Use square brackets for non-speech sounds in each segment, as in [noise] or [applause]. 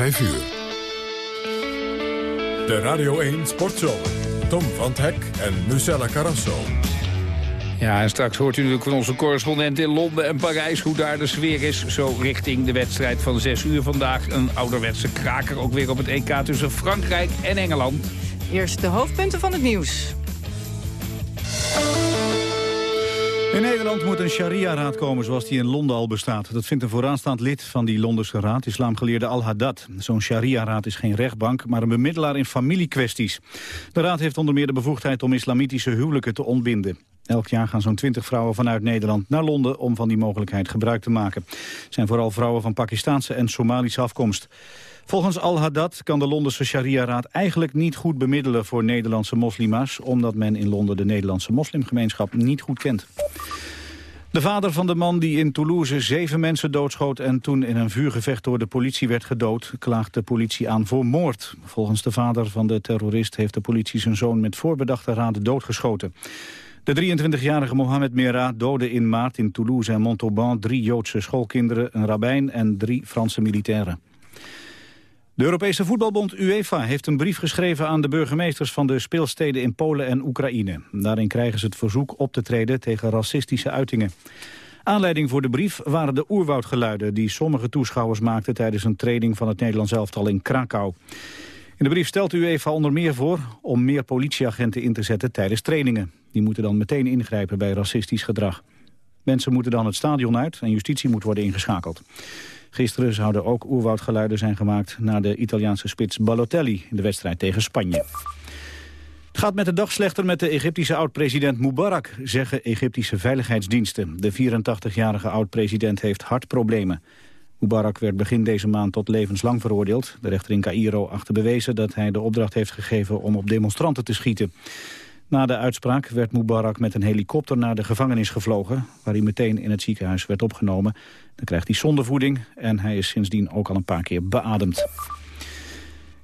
5 uur. De Radio 1 Sportzomer. Tom van Hek en Lucella Carrasso. Ja, en straks hoort u natuurlijk van onze correspondent in Londen en Parijs... hoe daar de sfeer is, zo richting de wedstrijd van 6 uur vandaag. Een ouderwetse kraker ook weer op het EK tussen Frankrijk en Engeland. Eerst de hoofdpunten van het nieuws. In Nederland moet een sharia-raad komen zoals die in Londen al bestaat. Dat vindt een vooraanstaand lid van die Londense raad, islamgeleerde Al-Haddad. Zo'n sharia-raad is geen rechtbank, maar een bemiddelaar in familiekwesties. De raad heeft onder meer de bevoegdheid om islamitische huwelijken te ontbinden. Elk jaar gaan zo'n 20 vrouwen vanuit Nederland naar Londen om van die mogelijkheid gebruik te maken. Het zijn vooral vrouwen van Pakistaanse en Somalische afkomst. Volgens Al-Haddad kan de Londense Sharia-raad eigenlijk niet goed bemiddelen voor Nederlandse moslima's, omdat men in Londen de Nederlandse moslimgemeenschap niet goed kent. De vader van de man die in Toulouse zeven mensen doodschoot... en toen in een vuurgevecht door de politie werd gedood... klaagt de politie aan voor moord. Volgens de vader van de terrorist heeft de politie zijn zoon... met voorbedachte raad doodgeschoten. De 23-jarige Mohamed Merah doodde in maart in Toulouse en Montauban... drie Joodse schoolkinderen, een rabbijn en drie Franse militairen. De Europese voetbalbond UEFA heeft een brief geschreven aan de burgemeesters van de speelsteden in Polen en Oekraïne. Daarin krijgen ze het verzoek op te treden tegen racistische uitingen. Aanleiding voor de brief waren de oerwoudgeluiden die sommige toeschouwers maakten tijdens een training van het Nederlands elftal in Krakau. In de brief stelt UEFA onder meer voor om meer politieagenten in te zetten tijdens trainingen. Die moeten dan meteen ingrijpen bij racistisch gedrag. Mensen moeten dan het stadion uit en justitie moet worden ingeschakeld. Gisteren zouden ook oerwoudgeluiden zijn gemaakt... naar de Italiaanse spits Balotelli in de wedstrijd tegen Spanje. Het gaat met de dag slechter met de Egyptische oud-president Mubarak... zeggen Egyptische veiligheidsdiensten. De 84-jarige oud-president heeft hartproblemen. Mubarak werd begin deze maand tot levenslang veroordeeld. De rechter in Cairo achter bewezen dat hij de opdracht heeft gegeven... om op demonstranten te schieten. Na de uitspraak werd Mubarak met een helikopter naar de gevangenis gevlogen... waar hij meteen in het ziekenhuis werd opgenomen. Dan krijgt hij zondevoeding en hij is sindsdien ook al een paar keer beademd.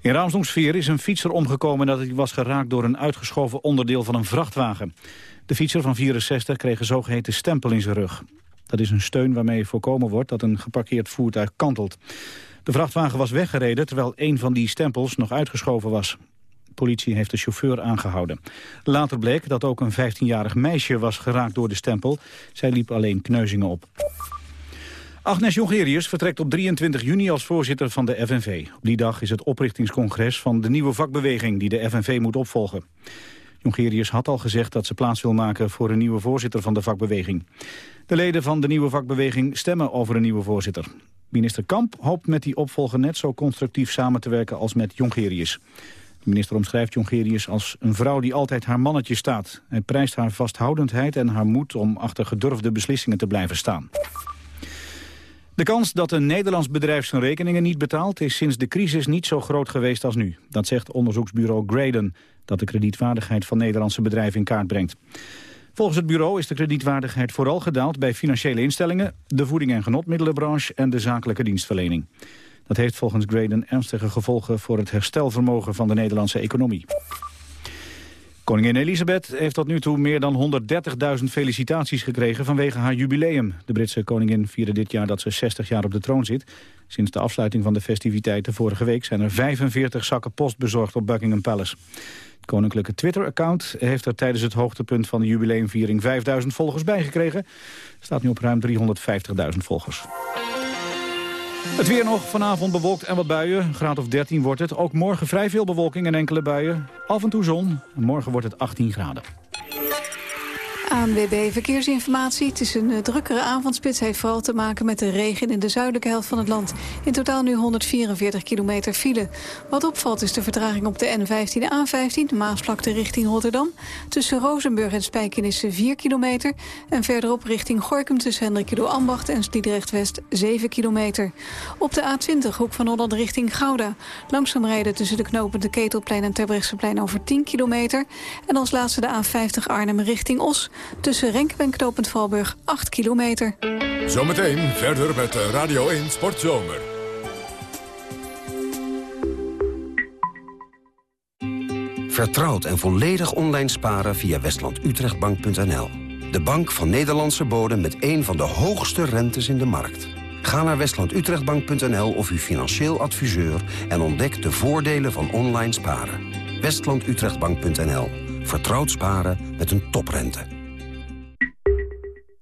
In Raamsdonksveer is een fietser omgekomen nadat hij was geraakt door een uitgeschoven onderdeel van een vrachtwagen. De fietser van 64 kreeg een zogeheten stempel in zijn rug. Dat is een steun waarmee voorkomen wordt dat een geparkeerd voertuig kantelt. De vrachtwagen was weggereden terwijl een van die stempels nog uitgeschoven was politie heeft de chauffeur aangehouden. Later bleek dat ook een 15-jarig meisje was geraakt door de stempel. Zij liep alleen kneuzingen op. Agnes Jongerius vertrekt op 23 juni als voorzitter van de FNV. Op die dag is het oprichtingscongres van de nieuwe vakbeweging die de FNV moet opvolgen. Jongerius had al gezegd dat ze plaats wil maken voor een nieuwe voorzitter van de vakbeweging. De leden van de nieuwe vakbeweging stemmen over een nieuwe voorzitter. Minister Kamp hoopt met die opvolger net zo constructief samen te werken als met Jongerius. De minister omschrijft Jongerius als een vrouw die altijd haar mannetje staat. Hij prijst haar vasthoudendheid en haar moed om achter gedurfde beslissingen te blijven staan. De kans dat een Nederlands bedrijf zijn rekeningen niet betaalt... is sinds de crisis niet zo groot geweest als nu. Dat zegt onderzoeksbureau Graden... dat de kredietwaardigheid van Nederlandse bedrijven in kaart brengt. Volgens het bureau is de kredietwaardigheid vooral gedaald... bij financiële instellingen, de voeding- en genotmiddelenbranche... en de zakelijke dienstverlening. Dat heeft volgens Graden ernstige gevolgen voor het herstelvermogen van de Nederlandse economie. Koningin Elisabeth heeft tot nu toe meer dan 130.000 felicitaties gekregen vanwege haar jubileum. De Britse koningin vierde dit jaar dat ze 60 jaar op de troon zit. Sinds de afsluiting van de festiviteiten vorige week zijn er 45 zakken post bezorgd op Buckingham Palace. Het koninklijke Twitter-account heeft er tijdens het hoogtepunt van de jubileumviering 5000 volgers bijgekregen. Staat nu op ruim 350.000 volgers. Het weer nog, vanavond bewolkt en wat buien. Graad of 13 wordt het. Ook morgen vrij veel bewolking en enkele buien. Af en toe zon. morgen wordt het 18 graden. ANWB Verkeersinformatie. Het is een uh, drukkere avondspits. heeft vooral te maken met de regen in de zuidelijke helft van het land. In totaal nu 144 kilometer file. Wat opvalt is de vertraging op de N15 A15, Maasvlakte richting Rotterdam. Tussen Rozenburg en Spijkenisse 4 kilometer. En verderop richting Gorkum tussen Hendrikido Ambacht en Sliedrecht-West 7 kilometer. Op de A20 hoek van Holland richting Gouda. Langzaam rijden tussen de knopen de Ketelplein en Terbrechtseplein over 10 kilometer. En als laatste de A50 Arnhem richting Os. Tussen Renkum en Knopend Valburg 8 kilometer. Zometeen verder met Radio 1 Sportzomer. Vertrouwd en volledig online sparen via westlandutrechtbank.nl. De bank van Nederlandse bodem met een van de hoogste rentes in de markt. Ga naar westlandutrechtbank.nl of uw financieel adviseur... en ontdek de voordelen van online sparen. westlandutrechtbank.nl. Vertrouwd sparen met een toprente.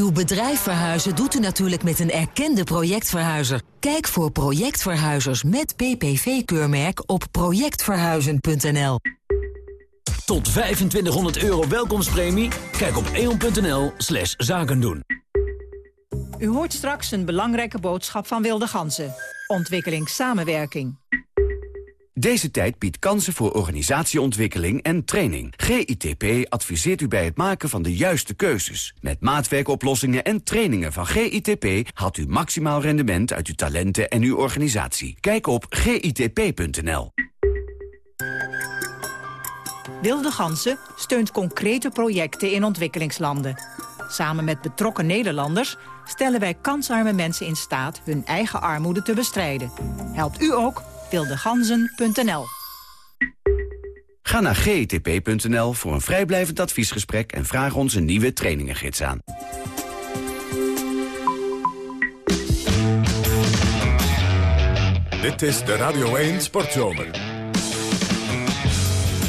Uw bedrijf verhuizen doet u natuurlijk met een erkende projectverhuizer. Kijk voor projectverhuizers met PPV-keurmerk op projectverhuizen.nl. Tot 2500 euro welkomstpremie? Kijk op eon.nl slash zaken doen. U hoort straks een belangrijke boodschap van Wilde Ganzen. Ontwikkelingssamenwerking. Deze tijd biedt kansen voor organisatieontwikkeling en training. GITP adviseert u bij het maken van de juiste keuzes. Met maatwerkoplossingen en trainingen van GITP... haalt u maximaal rendement uit uw talenten en uw organisatie. Kijk op gitp.nl. Wilde Gansen steunt concrete projecten in ontwikkelingslanden. Samen met betrokken Nederlanders stellen wij kansarme mensen in staat... hun eigen armoede te bestrijden. Helpt u ook? wildeganzen.nl Ga naar gitp.nl voor een vrijblijvend adviesgesprek... en vraag ons een nieuwe trainingengids aan. Dit is de Radio 1 Sportzomer.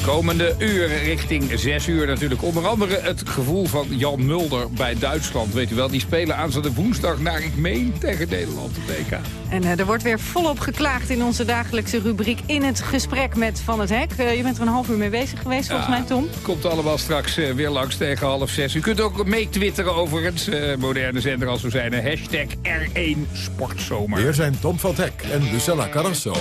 Komende uren richting 6 uur natuurlijk. Onder andere het gevoel van Jan Mulder bij Duitsland. Weet u wel, die spelen aanstaande woensdag naar ik meen tegen Nederland op WK. En uh, er wordt weer volop geklaagd in onze dagelijkse rubriek in het gesprek met Van het Hek. Uh, je bent er een half uur mee bezig geweest, volgens mij, Tom. Komt allemaal straks uh, weer langs tegen half zes. U kunt ook mee twitteren over het moderne zender als we zijn. Hashtag R1 Sportzomer. Hier zijn Tom van Hek en Lucella Carrasso.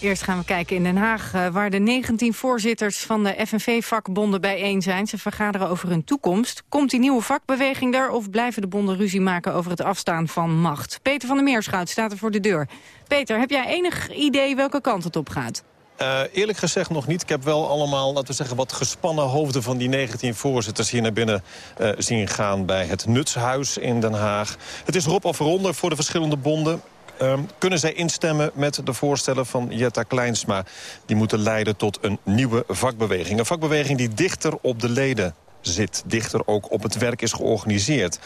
Eerst gaan we kijken in Den Haag, waar de 19 voorzitters van de FNV-vakbonden bijeen zijn. Ze vergaderen over hun toekomst. Komt die nieuwe vakbeweging er of blijven de bonden ruzie maken over het afstaan van macht? Peter van der Meerschout staat er voor de deur. Peter, heb jij enig idee welke kant het op gaat? Uh, eerlijk gezegd nog niet. Ik heb wel allemaal, laten we zeggen, wat gespannen hoofden van die 19 voorzitters hier naar binnen uh, zien gaan bij het Nutshuis in Den Haag. Het is Rob of eronder voor de verschillende bonden. Um, kunnen zij instemmen met de voorstellen van Jetta Kleinsma. Die moeten leiden tot een nieuwe vakbeweging. Een vakbeweging die dichter op de leden zit. Dichter ook op het werk is georganiseerd.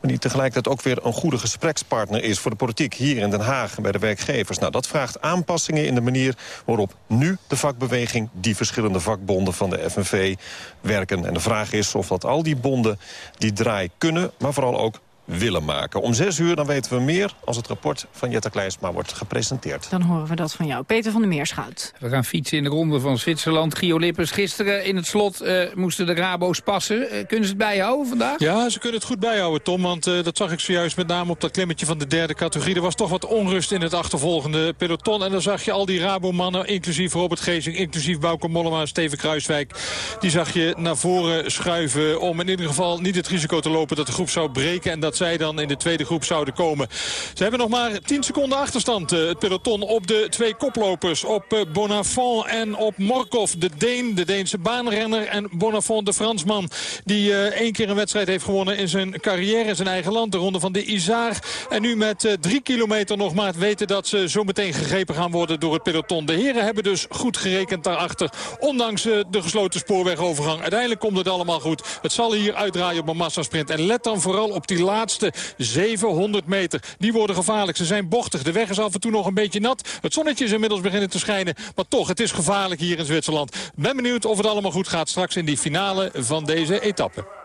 Maar die tegelijkertijd ook weer een goede gesprekspartner is... voor de politiek hier in Den Haag bij de werkgevers. Nou, dat vraagt aanpassingen in de manier waarop nu de vakbeweging... die verschillende vakbonden van de FNV werken. En de vraag is of dat al die bonden die draai kunnen... maar vooral ook willen maken. Om zes uur dan weten we meer als het rapport van Jetta Kleinsma wordt gepresenteerd. Dan horen we dat van jou. Peter van der Meerschout. We gaan fietsen in de ronde van Zwitserland. Gio Lippers, gisteren in het slot uh, moesten de Rabo's passen. Uh, kunnen ze het bijhouden vandaag? Ja, ze kunnen het goed bijhouden, Tom. Want uh, dat zag ik zojuist met name op dat klimmetje van de derde categorie. Er was toch wat onrust in het achtervolgende peloton. En dan zag je al die Rabo-mannen, inclusief Robert Geesing... inclusief Bauke Mollema en Steven Kruiswijk... die zag je naar voren schuiven om in ieder geval niet het risico te lopen... dat de groep zou breken en dat zij dan in de tweede groep zouden komen. Ze hebben nog maar 10 seconden achterstand, uh, het peloton, op de twee koplopers. Op uh, Bonafont en op Morkov, de Deen, de Deense baanrenner. En Bonafont, de Fransman, die uh, één keer een wedstrijd heeft gewonnen in zijn carrière in zijn eigen land. De ronde van de Isar. En nu met drie kilometer nog maar weten dat ze zo meteen gegrepen gaan worden door het peloton. De heren hebben dus goed gerekend daarachter. Ondanks de gesloten spoorwegovergang. Uiteindelijk komt het allemaal goed. Het zal hier uitdraaien op een massasprint. En let dan vooral op die laatste 700 meter. Die worden gevaarlijk. Ze zijn bochtig. De weg is af en toe nog een beetje nat. Het zonnetje is inmiddels beginnen te schijnen. Maar toch, het is gevaarlijk hier in Zwitserland. Ben benieuwd of het allemaal goed gaat straks in die finale van deze etappe.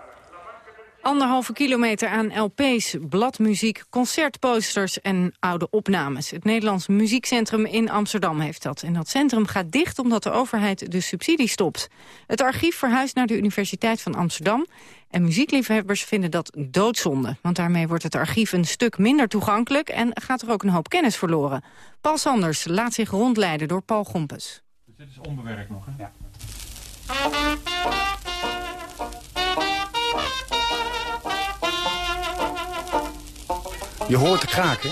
Anderhalve kilometer aan LP's, bladmuziek, concertposters en oude opnames. Het Nederlands Muziekcentrum in Amsterdam heeft dat. En dat centrum gaat dicht omdat de overheid de subsidie stopt. Het archief verhuist naar de Universiteit van Amsterdam. En muziekliefhebbers vinden dat doodzonde. Want daarmee wordt het archief een stuk minder toegankelijk... en gaat er ook een hoop kennis verloren. Paul Sanders laat zich rondleiden door Paul Gompes. Dus dit is onbewerkt nog, hè? Ja. Je hoort de kraken.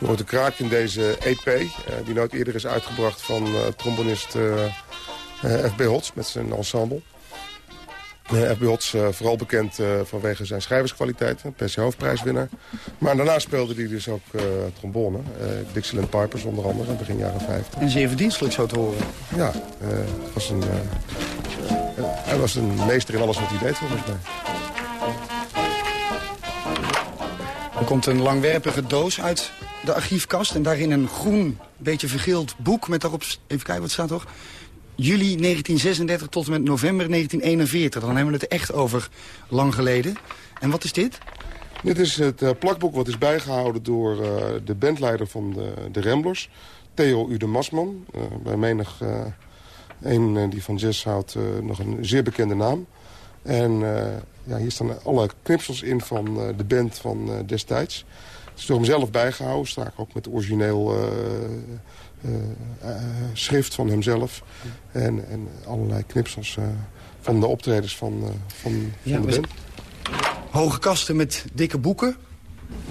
Je hoort de kraak in deze EP, die nooit eerder is uitgebracht van trombonist F.B. Hots met zijn ensemble. F.B. Hots vooral bekend vanwege zijn schrijverskwaliteiten, PC Hoofdprijswinnaar. Maar daarna speelde hij dus ook trombone. Dixieland Pipers onder andere, in begin jaren 50. En zeer verdienstelijk zo te horen. Ja, het was een, hij was een meester in alles wat hij deed volgens mij. Er komt een langwerpige doos uit de archiefkast en daarin een groen, beetje vergeeld boek met daarop, even kijken wat staat toch, juli 1936 tot en met november 1941. Dan hebben we het echt over lang geleden. En wat is dit? Dit is het uh, plakboek wat is bijgehouden door uh, de bandleider van de, de Ramblers. Theo Ude Masman. Uh, bij menig een die van jazz houdt nog een zeer bekende naam. En ja, hier staan alle knipsels in van de band van destijds. Het is door hem zelf bijgehouden. Sta ook met origineel eh, eh, schrift van hemzelf. En, en allerlei knipsels eh, van de optredens van, van, van de band. Hoge kasten met dikke boeken.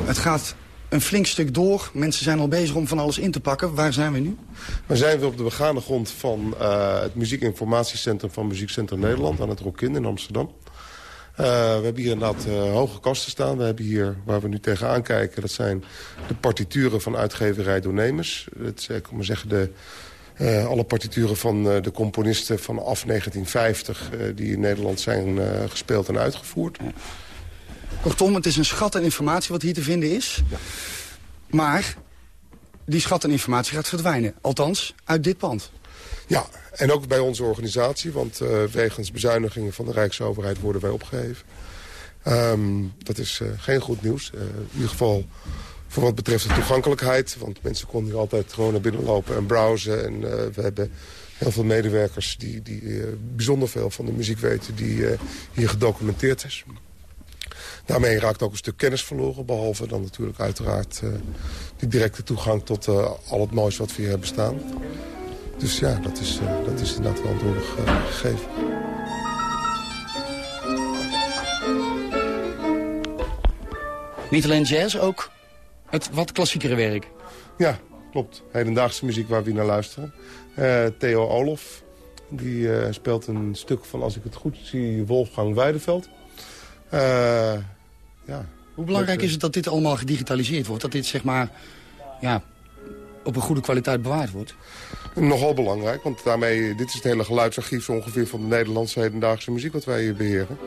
Het gaat een flink stuk door. Mensen zijn al bezig om van alles in te pakken. Waar zijn we nu? We zijn op de begane grond van uh, het muziekinformatiecentrum van Muziekcentrum Nederland aan het Rokin in Amsterdam. Uh, we hebben hier inderdaad uh, hoge kasten staan. We hebben hier, waar we nu tegenaan kijken... dat zijn de partituren van uitgeverij Donemers. Dat is, ik maar zeggen, de, uh, alle partituren van de componisten vanaf 1950... die in Nederland zijn gespeeld en uitgevoerd. Kortom, het is een schat aan informatie wat hier te vinden is. Ja. Maar die schat aan informatie gaat verdwijnen. Althans, uit dit pand. Ja, en ook bij onze organisatie, want uh, wegens bezuinigingen van de Rijksoverheid worden wij opgeheven. Um, dat is uh, geen goed nieuws. Uh, in ieder geval voor wat betreft de toegankelijkheid. Want mensen konden hier altijd gewoon naar binnen lopen en browsen. En we hebben heel veel medewerkers die, die bijzonder veel van de muziek weten... die hier gedocumenteerd is. Daarmee raakt ook een stuk kennis verloren. Behalve dan natuurlijk uiteraard die directe toegang tot al het moois wat we hier hebben staan. Dus ja, dat is, uh, dat is inderdaad wel een droevig uh, gegeven. Niet alleen jazz, ook het wat klassiekere werk. Ja, klopt. Hedendaagse muziek waar we naar luisteren. Uh, Theo Olof, die speelt een stuk van, als ik het goed zie, Wolfgang Weideveld. ja, Hoe belangrijk is het dat dit allemaal gedigitaliseerd wordt? Dat dit zeg maar ja, op een goede kwaliteit bewaard wordt? Nogal belangrijk, want daarmee, dit is het hele geluidsarchief zo ongeveer van de Nederlandse hedendaagse muziek wat wij hier beheren.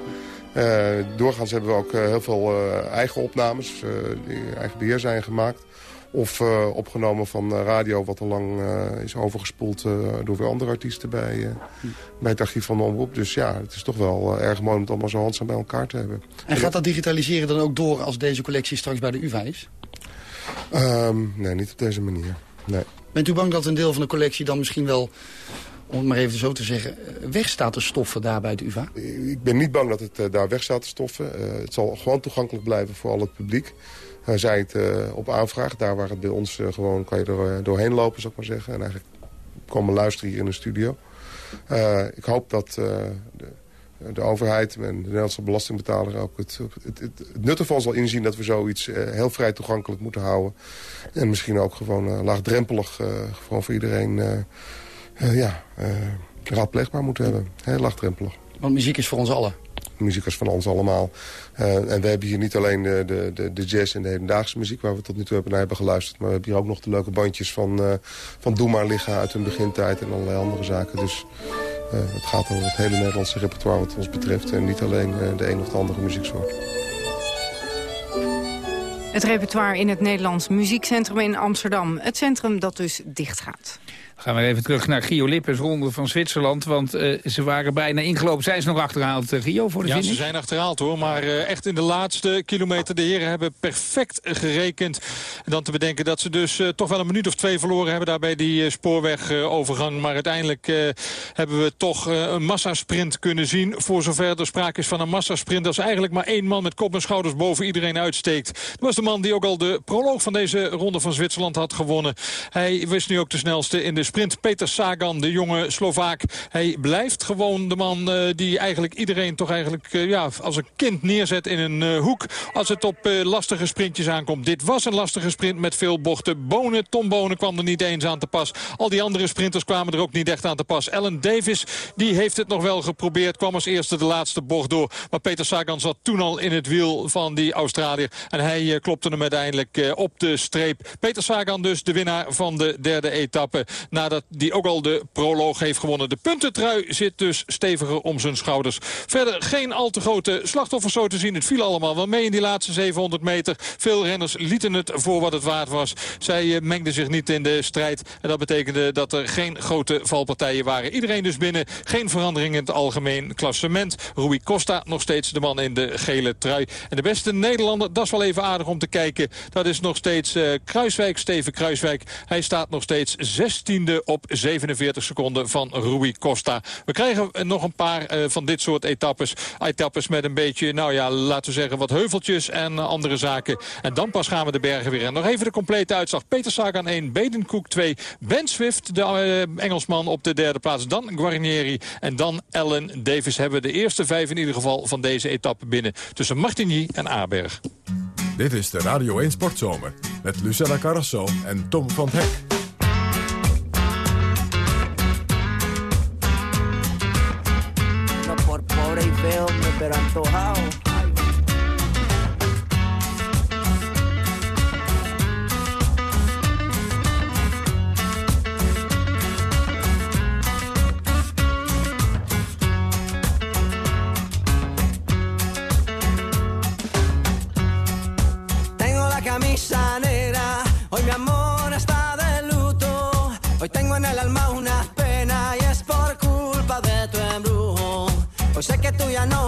Uh, doorgaans hebben we ook uh, heel veel uh, eigen opnames die eigen beheer zijn gemaakt. Of opgenomen van radio wat al lang is overgespoeld door weer andere artiesten bij, bij het archief van de omroep. Dus ja, het is toch wel erg mooi om het allemaal zo handzaam bij elkaar te hebben. En gaat dat digitaliseren dan ook door als deze collectie straks bij de UvA is? Um, nee, niet op deze manier. Nee. Bent u bang dat een deel van de collectie dan misschien wel, om het maar even zo te zeggen, weg staat te stoffen daar bij de UvA? Ik ben niet bang dat het uh, daar weg staat te stoffen. Uh, het zal gewoon toegankelijk blijven voor al het publiek. Uh, zij het op aanvraag, daar waar het bij ons gewoon kan je er doorheen lopen, zou ik maar zeggen. En eigenlijk komen luisteren hier in de studio. ik hoop dat de, de overheid en de Nederlandse belastingbetaler ook het, het, het, het nut ervan zal inzien dat we zoiets uh, heel vrij toegankelijk moeten houden. En misschien ook gewoon uh, laagdrempelig, uh, gewoon voor iedereen ja, raadpleegbaar moeten hebben. Heel laagdrempelig. Want muziek is voor ons allen. Muziek is van ons allemaal. en we hebben hier niet alleen de, de, de, jazz en de hedendaagse muziek... waar we tot nu toe hebben naar hebben geluisterd... maar we hebben hier ook nog de leuke bandjes van, van Doe maar liggen uit hun begintijd... en allerlei andere zaken. Dus uh, het gaat over het hele Nederlandse repertoire wat ons betreft... en niet alleen uh, de een of de andere muzieksoort. Het repertoire in het Nederlands Muziekcentrum in Amsterdam. Het centrum dat dus dicht gaat gaan we even terug naar Gio Lippens, ronde van Zwitserland. Want uh, ze waren bijna ingelopen. Zijn ze nog achterhaald, uh, Gio, voor de ja, finish? Ja, ze zijn achterhaald hoor. Maar uh, echt in de laatste kilometer. De heren hebben perfect gerekend. En dan te bedenken dat ze dus toch wel een minuut of twee verloren hebben... daar bij die spoorwegovergang. Maar uiteindelijk hebben we toch een massasprint kunnen zien. Voor zover er sprake is van een massasprint. Dat is eigenlijk maar één man met kop en schouders boven iedereen uitsteekt. Dat was de man die ook al de proloog van deze ronde van Zwitserland had gewonnen. Hij wist nu ook de snelste in de sprint. Peter Sagan, de jonge Slovaak. Hij blijft gewoon de man uh, die eigenlijk iedereen toch eigenlijk uh, ja, als een kind neerzet in een uh, hoek. Als het op lastige sprintjes aankomt. Dit was een lastige sprint met veel bochten. Bonen, Tom Bonen kwam er niet eens aan te pas. Al die andere sprinters kwamen er ook niet echt aan te pas. Ellen Davis die heeft het nog wel geprobeerd. Kwam als eerste de laatste bocht door. Maar Peter Sagan zat toen al in het wiel van die Australiër. En hij klopte hem uiteindelijk op de streep. Peter Sagan dus de winnaar van de derde etappe. Nadat die ook al de proloog heeft gewonnen. De puntentrui zit dus steviger om zijn schouders. Verder geen al te grote slachtoffers zo te zien. Het viel allemaal wel mee in die laatste 700 meter. Veel renners lieten het voor wat het waard was. Zij eh, mengden zich niet in de strijd. En dat betekende dat er geen grote valpartijen waren. Iedereen dus binnen. Geen verandering in het algemeen klassement. Rui Costa nog steeds de man in de gele trui. En de beste Nederlander, dat is wel even aardig om te kijken. Dat is nog steeds uh, Kruiswijk, Steven Kruiswijk. Hij staat nog steeds 16e op 47 seconden van Rui Costa. We krijgen nog een paar uh, van dit soort etappes. Etappes met een beetje, nou ja, laten we zeggen wat heuveltjes en andere zaken. En dan pas gaan we de bergen weer. En nog even de complete uitslag. Peter Sagan 1, Bedenkoek 2, Ben Swift, de uh, Engelsman op de derde plaats. Dan Guarnieri en dan Ellen Davis hebben de eerste vijf in ieder geval van deze etappe binnen. Tussen Martigny en Aarberg. Dit is de Radio 1 Sportzomer met Lucella Carrasso en Tom van Hek. Tengo la camisa negra, hoy mi amor está de luto. Hoy tengo en el alma una pena y es por culpa de tu embrujo. Hoy sé que tú ya no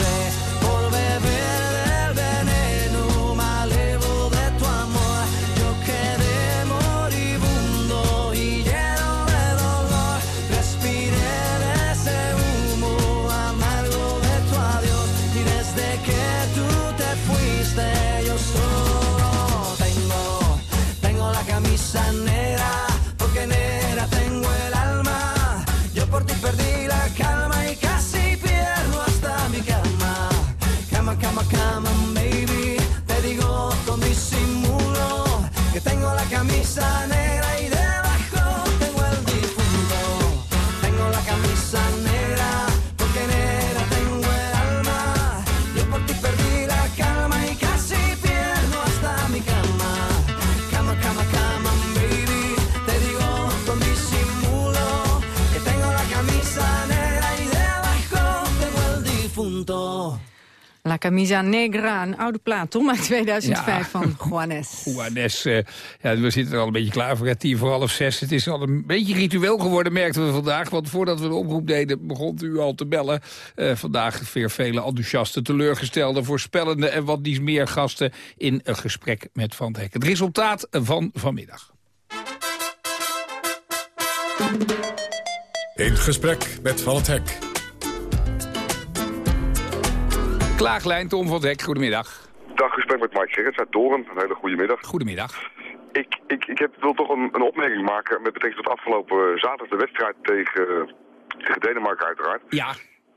Camisa Negra, een oude plaat, Tom, uit 2005 Ja. van Juanes. [laughs] Juanes, eh, ja, we zitten er al een beetje klaar voor. Het tien voor half zes. Het is al een beetje ritueel geworden, merkten we vandaag. Want voordat we de oproep deden, begon u al te bellen. Eh, vandaag weer vele enthousiaste, teleurgestelde, voorspellende... en wat dies meer gasten in een gesprek met Van het Hek. Het resultaat van vanmiddag. In gesprek met Van het Hek. Klaaglijn, Tom van Hek, goedemiddag. Dag, gesprek met Mike Gerrits uit Doorn. Een hele goede middag. Goedemiddag. Ik, ik, ik heb, wil toch een, een opmerking maken met betrekking tot afgelopen zaterdag de wedstrijd tegen, tegen Denemarken uiteraard. Ja.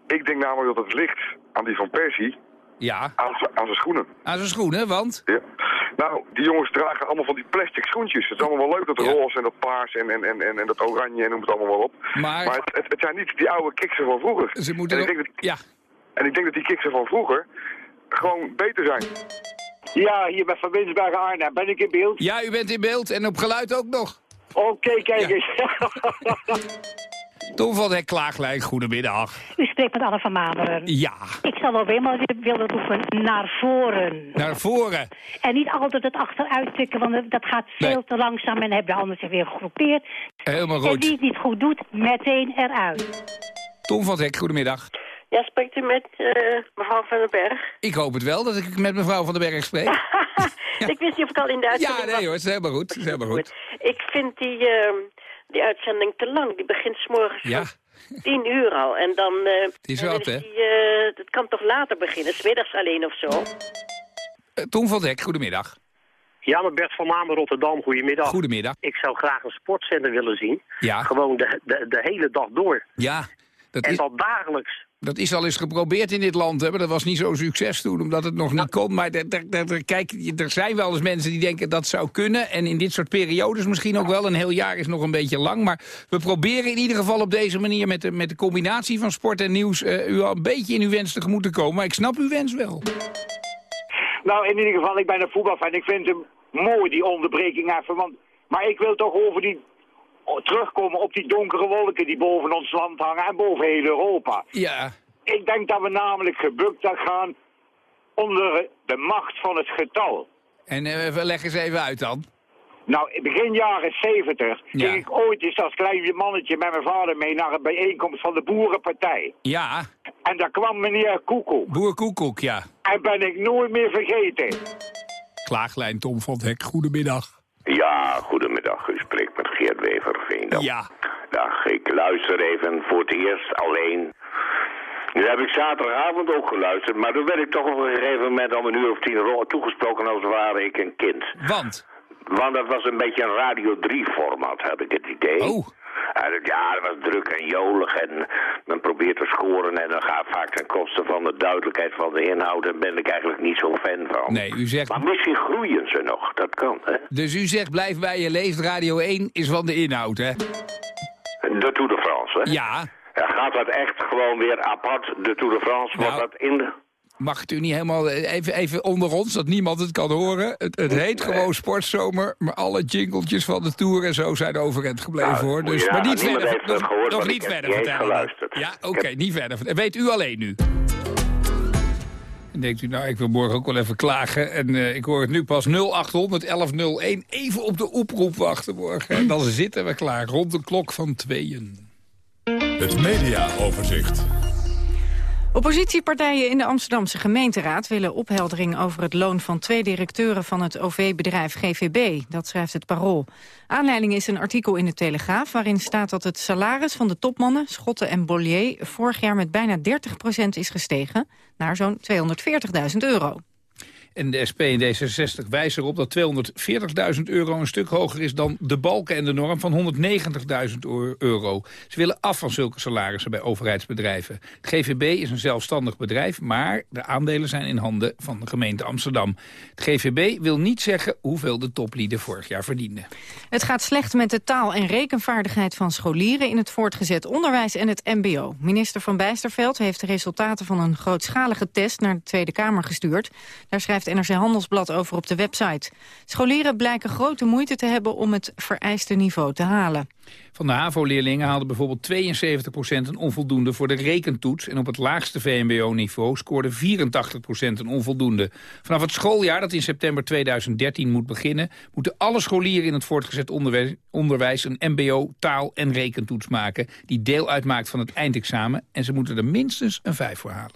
Ik denk namelijk dat het ligt aan die van Persie, Ja, aan, aan zijn schoenen. aan zijn schoenen, want... Ja. Nou, die jongens dragen allemaal van die plastic schoentjes. Het is allemaal wel leuk, dat roze en dat paars en, en, en, en, en dat oranje en noem het allemaal wel op. Maar- het, het, het zijn niet die oude kiksen van vroeger. Ze moeten en, ik denk dat, ja. En ik denk dat die kiksen van vroeger gewoon beter zijn. Ja, hier bij Van Winsbergen Arnhem. Ben ik in beeld? Ja, u bent in beeld en op geluid ook nog. Oké, kijk eens. Tom van Hek, Klaaglijn, goedemiddag. U spreekt met Anne van Mameren. Ja, Ik zal wel weer maar willen roepen naar voren. naar voren. En niet altijd het achteruit tikken, want dat gaat veel te langzaam en hebben de anderen zich weer gegroepeerd. Helemaal En goed. wie het niet goed doet, meteen eruit. Tom van Hek, goedemiddag. Ja, spreekt u met eh, mevrouw van den Berg? Ik hoop het wel dat ik met mevrouw van den Berg spreek. [laughs] Ik wist niet of ik al in de Ja, uitzending nee was. hoor, het is helemaal goed. Het is helemaal goed. Ik vind die, ehm, die uitzending te lang. Die begint s'morgens Ja, om tien uur al. En dan... eh, is wat, hè? Die, eh, het kan toch later beginnen, smiddags alleen of zo? Tom van Hek, goedemiddag. Ja, met Bert van Mamen, Rotterdam. Goedemiddag. Goedemiddag. Ik zou graag een sportzender willen zien. Ja. Gewoon de, de, de hele dag door. Ja, dat en is, dat dagelijks. Dat is al eens geprobeerd in dit land. Hè, maar dat was niet zo'n succes toen, omdat het nog niet kon. Maar kijk, er zijn wel eens mensen die denken dat zou kunnen. En in dit soort periodes misschien ook wel. Een heel jaar is nog een beetje lang. Maar we proberen in ieder geval op deze manier... met de, met de combinatie van sport en nieuws... eh, u al een beetje in uw wens tegemoet te komen. Maar ik snap uw wens wel. Nou, in ieder geval, ik ben een voetbalfan. Ik vind hem mooi, die onderbreking even. Want, maar ik wil toch over die, terugkomen op die donkere wolken die boven ons land hangen en boven heel Europa. Ja. Ik denk dat we namelijk gebukt gaan onder de macht van het getal. En eh, leg eens even uit dan. Nou, in begin jaren 70 Ja. ging ik ooit eens als klein mannetje met mijn vader mee naar een bijeenkomst van de Boerenpartij. Ja, En daar kwam meneer Koekoek. boer Koekoek, ja. En ben ik nooit meer vergeten. Klaaglijn Tom van het Hek, goedemiddag. Ja, goedemiddag. U spreekt Geert Wever, Veendam. Ja. Dag, ik luister even voor het eerst alleen. Nu heb ik zaterdagavond ook geluisterd, maar toen werd ik toch op een gegeven moment om een uur of tien ro- toegesproken als ware ik een kind. Want? Want dat was een beetje een Radio 3-format, heb ik het idee. Oh. Ja, dat was druk en jolig en men probeert te scoren en dat gaat vaak ten koste van de duidelijkheid van de inhoud. Daar ben ik eigenlijk niet zo'n fan van. Nee, u zegt... Maar misschien groeien ze nog, dat kan, hè. Dus u zegt blijf bij je leeft, Radio 1 is van de inhoud, hè? De Tour de France, hè? Ja. Ja, gaat dat echt gewoon weer apart, de Tour de France? Wordt Nou. dat in de... Mag het u niet helemaal eh, even, even onder ons, dat niemand het kan horen? Het, het heet gewoon Sportzomer, maar alle jingletjes van de Tour en zo zijn overeind gebleven, hoor. Dus, ja, maar niet niemand verder, heeft het nog, gehoord, nog niet verder vertellen. Ja, oké, niet verder. vertellen. Weet u alleen nu. En denkt u, nou, ik wil morgen ook wel even klagen. En eh, ik hoor het nu pas 0800 1101. Even op de oproep wachten morgen. En dan zitten we klaar, rond de klok van tweeën. Het mediaoverzicht. Oppositiepartijen in de Amsterdamse gemeenteraad willen opheldering over het loon van twee directeuren van het OV-bedrijf GVB. Dat schrijft het Parool. Aanleiding is een artikel in de Telegraaf waarin staat dat het salaris van de topmannen, Schotten en Bollier, vorig jaar met bijna 30% is gestegen naar zo'n 240.000 euro. En de SP en D66 wijzen erop dat 240.000 euro een stuk hoger is dan de balken en de norm van 190.000 euro. Ze willen af van zulke salarissen bij overheidsbedrijven. Het GVB is een zelfstandig bedrijf, maar de aandelen zijn in handen van de gemeente Amsterdam. Het GVB wil niet zeggen hoeveel de toplieden vorig jaar verdienden. Het gaat slecht met de taal- en rekenvaardigheid van scholieren in het voortgezet onderwijs en het mbo. Minister Van Bijsterveld heeft de resultaten van een grootschalige test naar de Tweede Kamer gestuurd. Daar schrijft schrijft NRC Handelsblad over op de website. Scholieren blijken grote moeite te hebben om het vereiste niveau te halen. Van de HAVO-leerlingen haalde bijvoorbeeld 72% een onvoldoende voor de rekentoets. En op het laagste VMBO-niveau scoorde 84% een onvoldoende. Vanaf het schooljaar dat in september 2013 moet beginnen... moeten alle scholieren in het voortgezet onderwijs, een mbo, taal- en rekentoets maken... die deel uitmaakt van het eindexamen. En ze moeten er minstens een 5 voor halen.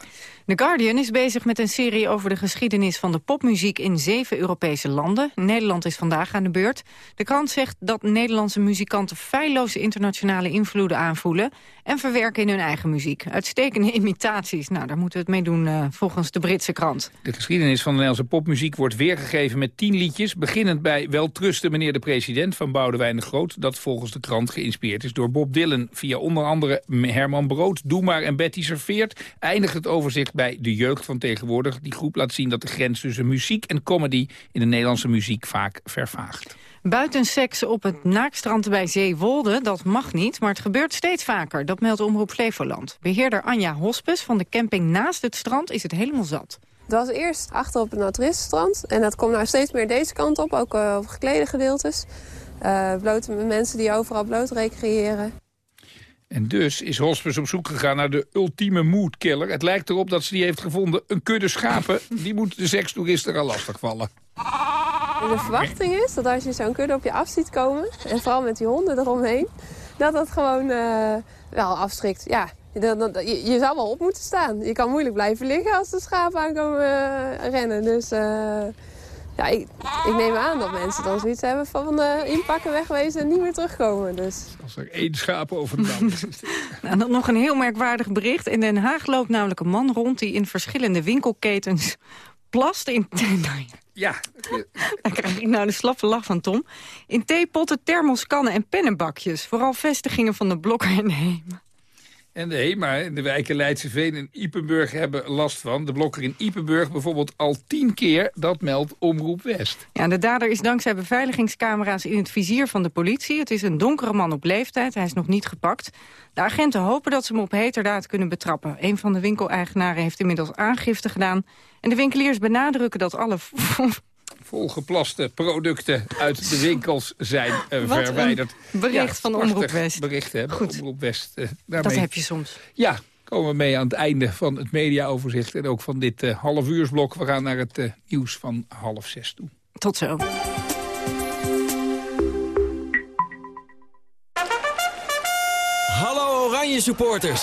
The Guardian is bezig met een serie over de geschiedenis van de popmuziek in zeven Europese landen. Nederland is vandaag aan de beurt. De krant zegt dat Nederlandse muzikanten feilloze internationale invloeden aanvoelen en verwerken in hun eigen muziek. Uitstekende imitaties, nou daar moeten we het mee doen uh, volgens de Britse krant. De geschiedenis van de Nederlandse popmuziek wordt weergegeven met tien liedjes, beginnend bij Weltrusten meneer de president van Boudewijn de Groot, dat volgens de krant geïnspireerd is door Bob Dylan. Via onder andere Herman Brood, Doe maar en Betty Serveert eindigt het overzicht bij de jeugd van tegenwoordig. Die groep laat zien dat de grens tussen muziek en comedy in de Nederlandse muziek vaak vervaagt. Buitenseks op het naakstrand bij Zeewolde, dat mag niet, maar het gebeurt steeds vaker. Dat meldt Omroep Flevoland. Beheerder Anja Hospes van de camping naast het strand is het helemaal zat. Dat was eerst achter op het Noordristenstrand. En dat komt nou steeds meer deze kant op, ook uh, op geklede gedeeltes. Uh, blote mensen die overal bloot recreëren. En dus is Hospes op zoek gegaan naar de ultieme moodkiller. Het lijkt erop dat ze die heeft gevonden. Een kudde schapen, die moet de sekstoeristen gaan lastigvallen. En de verwachting is dat als je zo'n kudde op je af ziet komen... en vooral met die honden eromheen... dat dat gewoon uh, wel afschrikt. Ja, je, je, zou wel op moeten staan. Je kan moeilijk blijven liggen als de schapen aankomen uh, rennen. Dus... Uh, ja, ik, ik, neem aan dat mensen dan zoiets hebben van uh, inpakken, wegwezen en niet meer terugkomen. Dus. Als er één schaap over de dam is. [laughs] nou, dan nog een heel merkwaardig bericht. In Den Haag loopt namelijk een man rond die in verschillende winkelketens plast in... [laughs] Ja. Daar krijg ik nou de slappe lach van Tom. In theepotten, thermoskannen en pennenbakjes. Vooral vestigingen van de Blokker en Heem. En de HEMA de wijken Leidseveen en Ipenburg hebben last van. De blokker in Ipenburg bijvoorbeeld al tien keer, dat meldt Omroep West. Ja, de dader is dankzij beveiligingscamera's in het vizier van de politie. Het is een donkere man op leeftijd, hij is nog niet gepakt. De agenten hopen dat ze hem op heterdaad kunnen betrappen. Een van de winkeleigenaren heeft inmiddels aangifte gedaan. En de winkeliers benadrukken dat alle volgeplaste producten uit de winkels zijn uh, verwijderd. bericht van Omroep West. Bericht hebben Goed. Omroep West. Uh, Dat heb je soms. Ja, komen we mee aan het einde van het mediaoverzicht... en ook van dit uh, half uursblok. We gaan naar het uh, nieuws van half zes toe. Tot zo. Hallo Oranje supporters.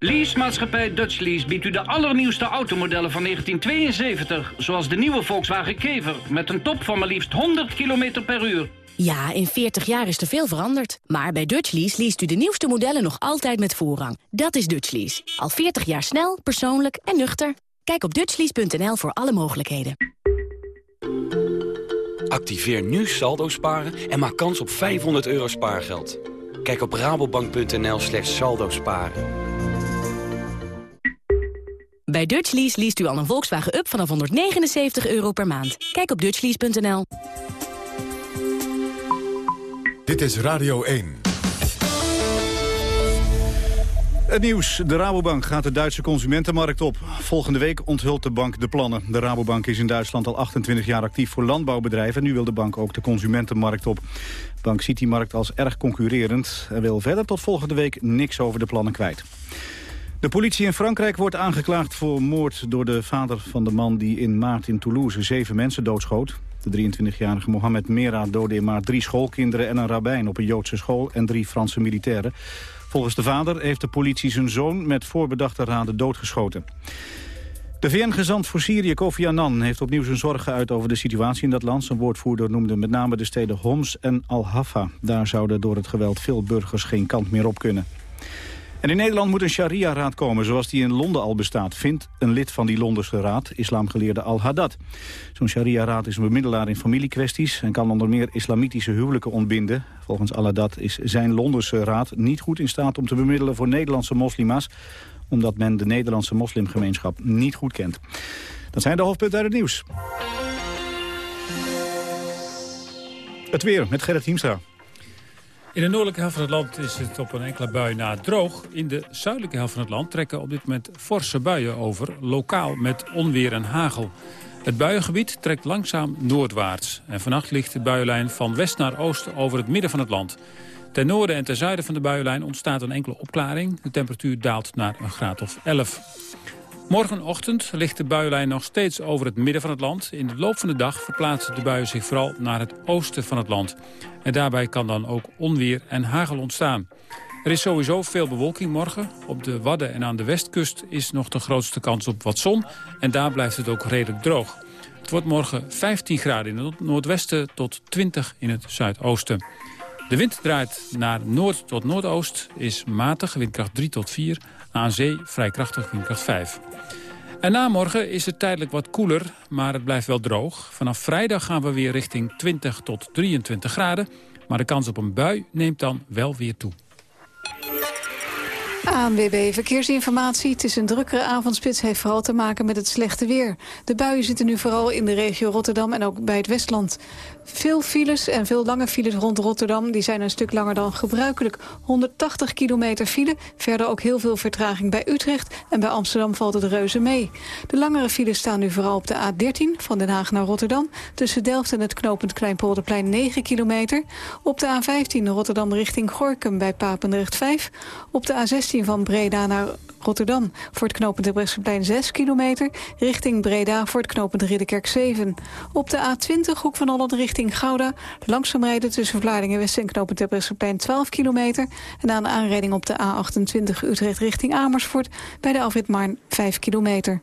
Leasemaatschappij Dutch Lease biedt u de allernieuwste automodellen van 1972... zoals de nieuwe Volkswagen Kever met een top van maar liefst 100 km per uur. Ja, in 40 jaar is er veel veranderd. Maar bij Dutch Lease leest u de nieuwste modellen nog altijd met voorrang. Dat is Dutch Lease. Al 40 jaar snel, persoonlijk en nuchter. Kijk op dutchlease.nl voor alle mogelijkheden. Activeer nu saldo sparen en maak kans op 500 euro spaargeld. Kijk op rabobank.nl slash saldo sparen. Bij Dutchlease leest u al een Volkswagen Up vanaf 179 euro per maand. Kijk op dutchlease.nl. Dit is Radio 1. Het nieuws. De Rabobank gaat de Duitse consumentenmarkt op. Volgende week onthult de bank de plannen. De Rabobank is in Duitsland al 28 jaar actief voor landbouwbedrijven... en nu wil de bank ook de consumentenmarkt op. De bank ziet die markt als erg concurrerend... en wil verder tot volgende week niks over de plannen kwijt. De politie in Frankrijk wordt aangeklaagd voor moord door de vader van de man die in maart in Toulouse zeven mensen doodschoot. De 23-jarige Mohamed Mera doodde in maart drie schoolkinderen en een rabbijn op een Joodse school en drie Franse militairen. Volgens de vader heeft de politie zijn zoon met voorbedachte raden doodgeschoten. De VN-gezant voor Syrië, Kofi Annan, heeft opnieuw zijn zorgen uit over de situatie in dat land. Zijn woordvoerder noemde met name de steden Homs en Al-Hafa. Daar zouden door het geweld veel burgers geen kant meer op kunnen. En in Nederland moet een sharia-raad komen, zoals die in Londen al bestaat... vindt een lid van die Londense raad, islamgeleerde Al-Haddad. Zo'n sharia-raad is een bemiddelaar in familiekwesties... en kan onder meer islamitische huwelijken ontbinden. Volgens Al-Haddad is zijn Londense raad niet goed in staat om te bemiddelen voor Nederlandse moslima's omdat men de Nederlandse moslimgemeenschap niet goed kent. Dat zijn de hoofdpunten uit het nieuws. Het weer met Gerrit Hiemstra. In de noordelijke helft van het land is het op een enkele bui na droog. In de zuidelijke helft van het land trekken op dit moment forse buien over. Lokaal met onweer en hagel. Het buiengebied trekt langzaam noordwaarts. En vannacht ligt de buienlijn van west naar oost over het midden van het land. Ten noorden en ten zuiden van de buienlijn ontstaat een enkele opklaring. De temperatuur daalt naar een graad of 11. Morgenochtend ligt de buienlijn nog steeds over het midden van het land. In de loop van de dag verplaatsen de buien zich vooral naar het oosten van het land. En daarbij kan dan ook onweer en hagel ontstaan. Er is sowieso veel bewolking morgen. Op de Wadden en aan de westkust is nog de grootste kans op wat zon. En daar blijft het ook redelijk droog. Het wordt morgen 15 graden in het noordwesten tot 20 in het zuidoosten. De wind draait naar noord tot noordoost, is matig, windkracht 3 tot 4. Aan zee vrij krachtig, windkracht 5. En na morgen is het tijdelijk wat koeler, maar het blijft wel droog. Vanaf vrijdag gaan we weer richting 20 tot 23 graden. Maar de kans op een bui neemt dan wel weer toe. ANWB Verkeersinformatie. Het is een drukkere avondspits, heeft vooral te maken met het slechte weer. De buien zitten nu vooral in de regio Rotterdam en ook bij het Westland. Veel files en veel lange files rond Rotterdam. Die zijn een stuk langer dan gebruikelijk. 180 kilometer file. Verder ook heel veel vertraging bij Utrecht. En bij Amsterdam valt het reuze mee. De langere files staan nu vooral op de A13 van Den Haag naar Rotterdam. Tussen Delft en het knooppunt Kleinpolderplein 9 kilometer. Op de A15 Rotterdam richting Gorkum bij Papendrecht 5. Op de A16 van Breda naar Rotterdam voor het knooppunt Terbrechtseplein 6 kilometer. Richting Breda voor het knooppunt Ridderkerk 7. Op de A20 Hoek van Holland richting Gouda. Langzaam rijden tussen Vlaardingen West en knooppunt Terbrechtseplein 12 kilometer. En aan de aanrijding op de A28 Utrecht richting Amersfoort. Bij de Maarn 5 kilometer.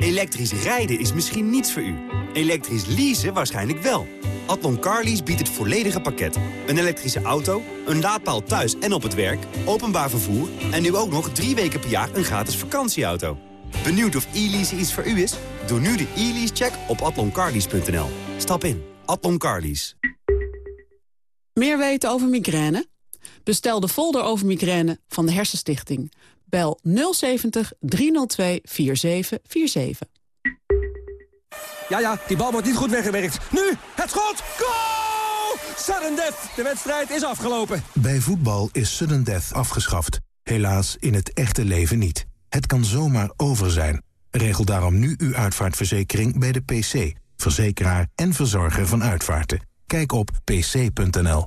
Elektrisch rijden is misschien niets voor u. Elektrisch leasen waarschijnlijk wel. Adlon Carlease biedt het volledige pakket. Een elektrische auto, een laadpaal thuis en op het werk, openbaar vervoer... en nu ook nog drie weken per jaar een gratis vakantieauto. Benieuwd of e-lease iets voor u is? Doe nu de e-lease-check op atloncarlease.nl. Stap in. Adlon Carlease. Meer weten over migraine? Bestel de folder over migraine van de Hersenstichting. Bel 070 302 4747. Ja, ja, die bal wordt niet goed weggewerkt. Nu, het schot! Goal! Sudden death! De wedstrijd is afgelopen. Bij voetbal is sudden death afgeschaft. Helaas in het echte leven niet. Het kan zomaar over zijn. Regel daarom nu uw uitvaartverzekering bij de PC. Verzekeraar en verzorger van uitvaarten. Kijk op pc.nl.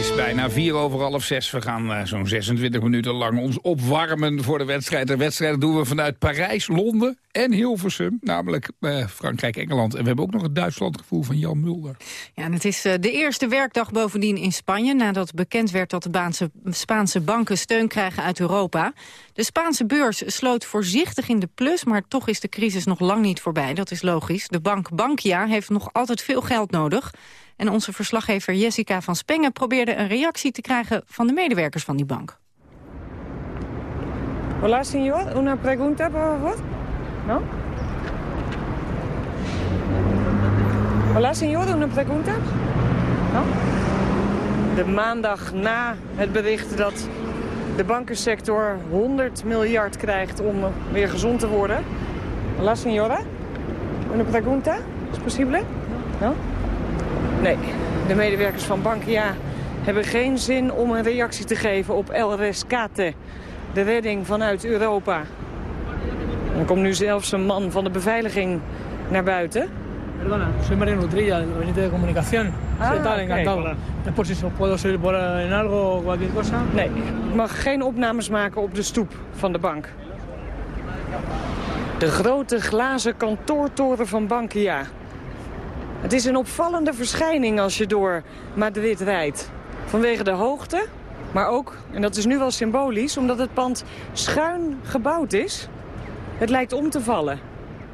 Is bijna vier over half zes. We gaan uh, zo'n 26 minuten lang ons opwarmen voor de wedstrijd. De wedstrijd doen we vanuit Parijs, Londen en Hilversum. Namelijk uh, Frankrijk, Engeland. En we hebben ook nog het Duitsland-gevoel van Jan Mulder. Ja, en het is uh, de eerste werkdag bovendien in Spanje... nadat bekend werd dat de Baanse, Spaanse banken steun krijgen uit Europa. De Spaanse beurs sloot voorzichtig in de plus... maar toch is de crisis nog lang niet voorbij. Dat is logisch. De bank Bankia heeft nog altijd veel geld nodig... En onze verslaggever Jessica van Spengen probeerde een reactie te krijgen van de medewerkers van die bank. Hola, señor. Una pregunta, por favor. ¿No? Hola, señor. Una pregunta. ¿No? De maandag na het bericht dat de bankensector 100 miljard krijgt om weer gezond te worden. La señora, una pregunta, is possible? No? Nee, de medewerkers van Bankia hebben geen zin om een reactie te geven op El Rescate, de redding vanuit Europa. Er komt nu zelfs een man van de beveiliging naar buiten. Perdona, soy Mariano Trilla, del Gabinete de Comunicación. Ah, ¿Qué tal? Encantado. Es por si os puedo servir por, en algo o cualquier cosa. Nee, ik mag geen opnames maken op de stoep van de bank. De grote glazen kantoortoren van Bankia. Het is een opvallende verschijning als je door Madrid rijdt. Vanwege de hoogte, maar ook, en dat is nu wel symbolisch... omdat het pand schuin gebouwd is. Het lijkt om te vallen.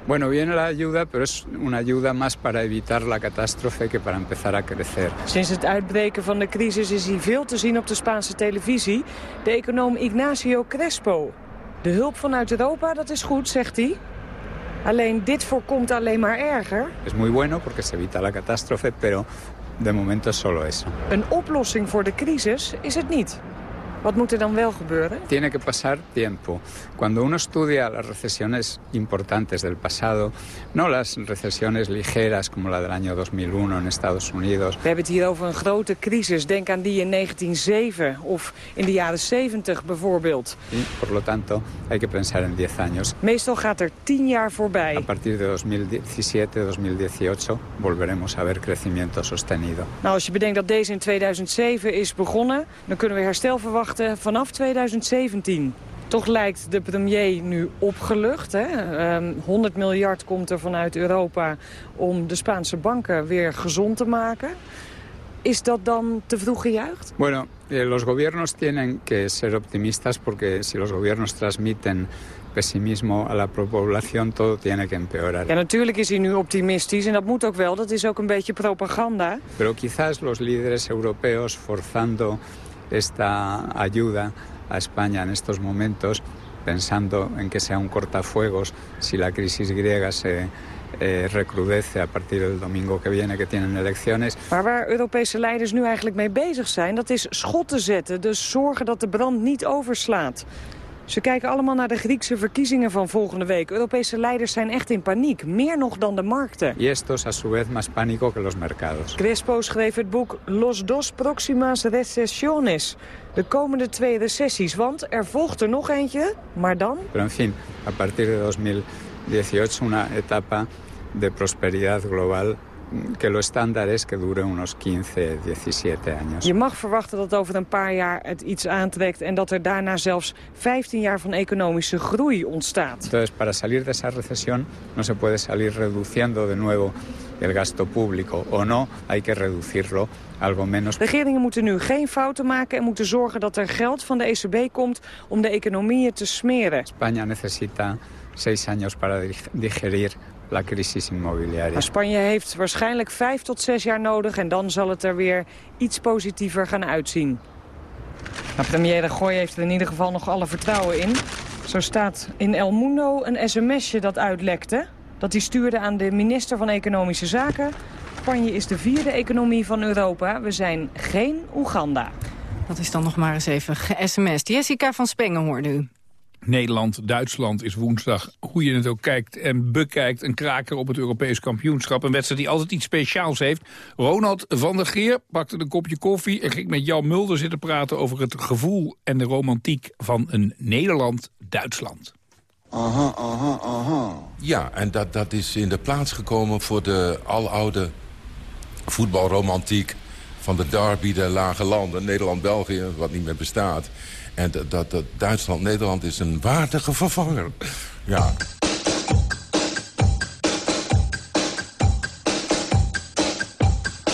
Bueno, viene la ayuda, pero es una ayuda más para evitar la catástrofe que para empezar a crecer. Sinds het uitbreken van de crisis is hier veel te zien op de Spaanse televisie. De econoom Ignacio Crespo. De hulp vanuit Europa, dat is goed, zegt hij. Alleen dit voorkomt alleen maar erger. Es muy bueno porque se evita la catástrofe, pero de momento solo eso. Een oplossing voor de crisis is het niet. Wat moet er dan wel gebeuren? Tiene que pasar tiempo. Cuando uno estudia las recesiones importantes del pasado, no las recesiones ligeras como la del año 2001 en Estados Unidos, We hebben het hier over een grote crisis. Denk aan die in 1907 of in de jaren 70 bijvoorbeeld. y por lo tanto hay que pensar en 10 años. Meestal gaat er 10 jaar voorbij. A partir de 2017, 2018 volveremos a ver crecimiento sostenido. Nou, als je bedenkt dat deze in 2007 is begonnen... dan kunnen we herstel verwachten vanaf 2017. Toch lijkt de premier nu opgelucht. Hè? Ehm, 100 miljard komt er vanuit Europa om de Spaanse banken weer gezond te maken. Is dat dan te vroeg gejuicht? Bueno, eh, los gobiernos tienen que ser optimistas porque si los gobiernos transmiten pesimismo a la población, todo tiene que empeorar. Ja, natuurlijk is hij nu optimistisch en dat moet ook wel. Dat is ook een beetje propaganda. Pero quizás los líderes europeos forzando esta ayuda a España en estos momentos, pensando en que sea un cortafuegos si la crisis griega se eh, recrudece a partir del domingo que viene, que tienen elecciones. Maar waar Europese leiders nu eigenlijk mee bezig zijn... dat is schotten zetten, dus zorgen dat de brand niet overslaat. Ze kijken allemaal naar de Griekse verkiezingen van volgende week. Europese leiders zijn echt in paniek, meer nog dan de markten. Y esto es a su vez más pánico que los mercados. Crespo schreef het boek Los dos próximas recesiones. De komende twee recessies, want er volgt er nog eentje, maar dan... Pero en fin, a partir de 2018 una etapa de prosperidad global que lo estándar es que dure unos 15, 17 años. Je mag verwachten dat over een paar jaar het iets aantrekt... en dat er daarna zelfs 15 jaar van economische groei ontstaat. Entonces, para salir de esa recesión no se puede salir reduciendo de nuevo el gasto público o no, hay que reducirlo algo menos. Regeringen moeten nu geen fouten maken en moeten zorgen dat er geld van de ECB komt... om de economieën te smeren. España necesita seis años para dig- digerir la crisis inmobiliaria. Maar Spanje heeft waarschijnlijk vijf tot zes jaar nodig... en dan zal het er weer iets positiever gaan uitzien. Nou, premier Rajoy heeft er in ieder geval nog alle vertrouwen in. Zo staat in El Mundo een sms'je dat uitlekte. Dat hij stuurde aan de minister van Economische Zaken. Spanje is de vierde economie van Europa. We zijn geen Oeganda. Dat is dan nog maar eens even ge-sms'd. Jessica van Spengen hoorde u. Nederland-Duitsland is woensdag, hoe je het ook kijkt en bekijkt... een kraker op het Europees kampioenschap. Een wedstrijd die altijd iets speciaals heeft. Ronald van der Geer pakte een kopje koffie... en ging met Jan Mulder zitten praten over het gevoel en de romantiek... van een Nederland-Duitsland. Aha, aha, aha. Ja, en dat, dat is in de plaats gekomen voor de aloude voetbalromantiek... van de derby der lage landen, Nederland-België, wat niet meer bestaat. En dat, dat, dat Duitsland-Nederland is een waardige vervanger. Ja.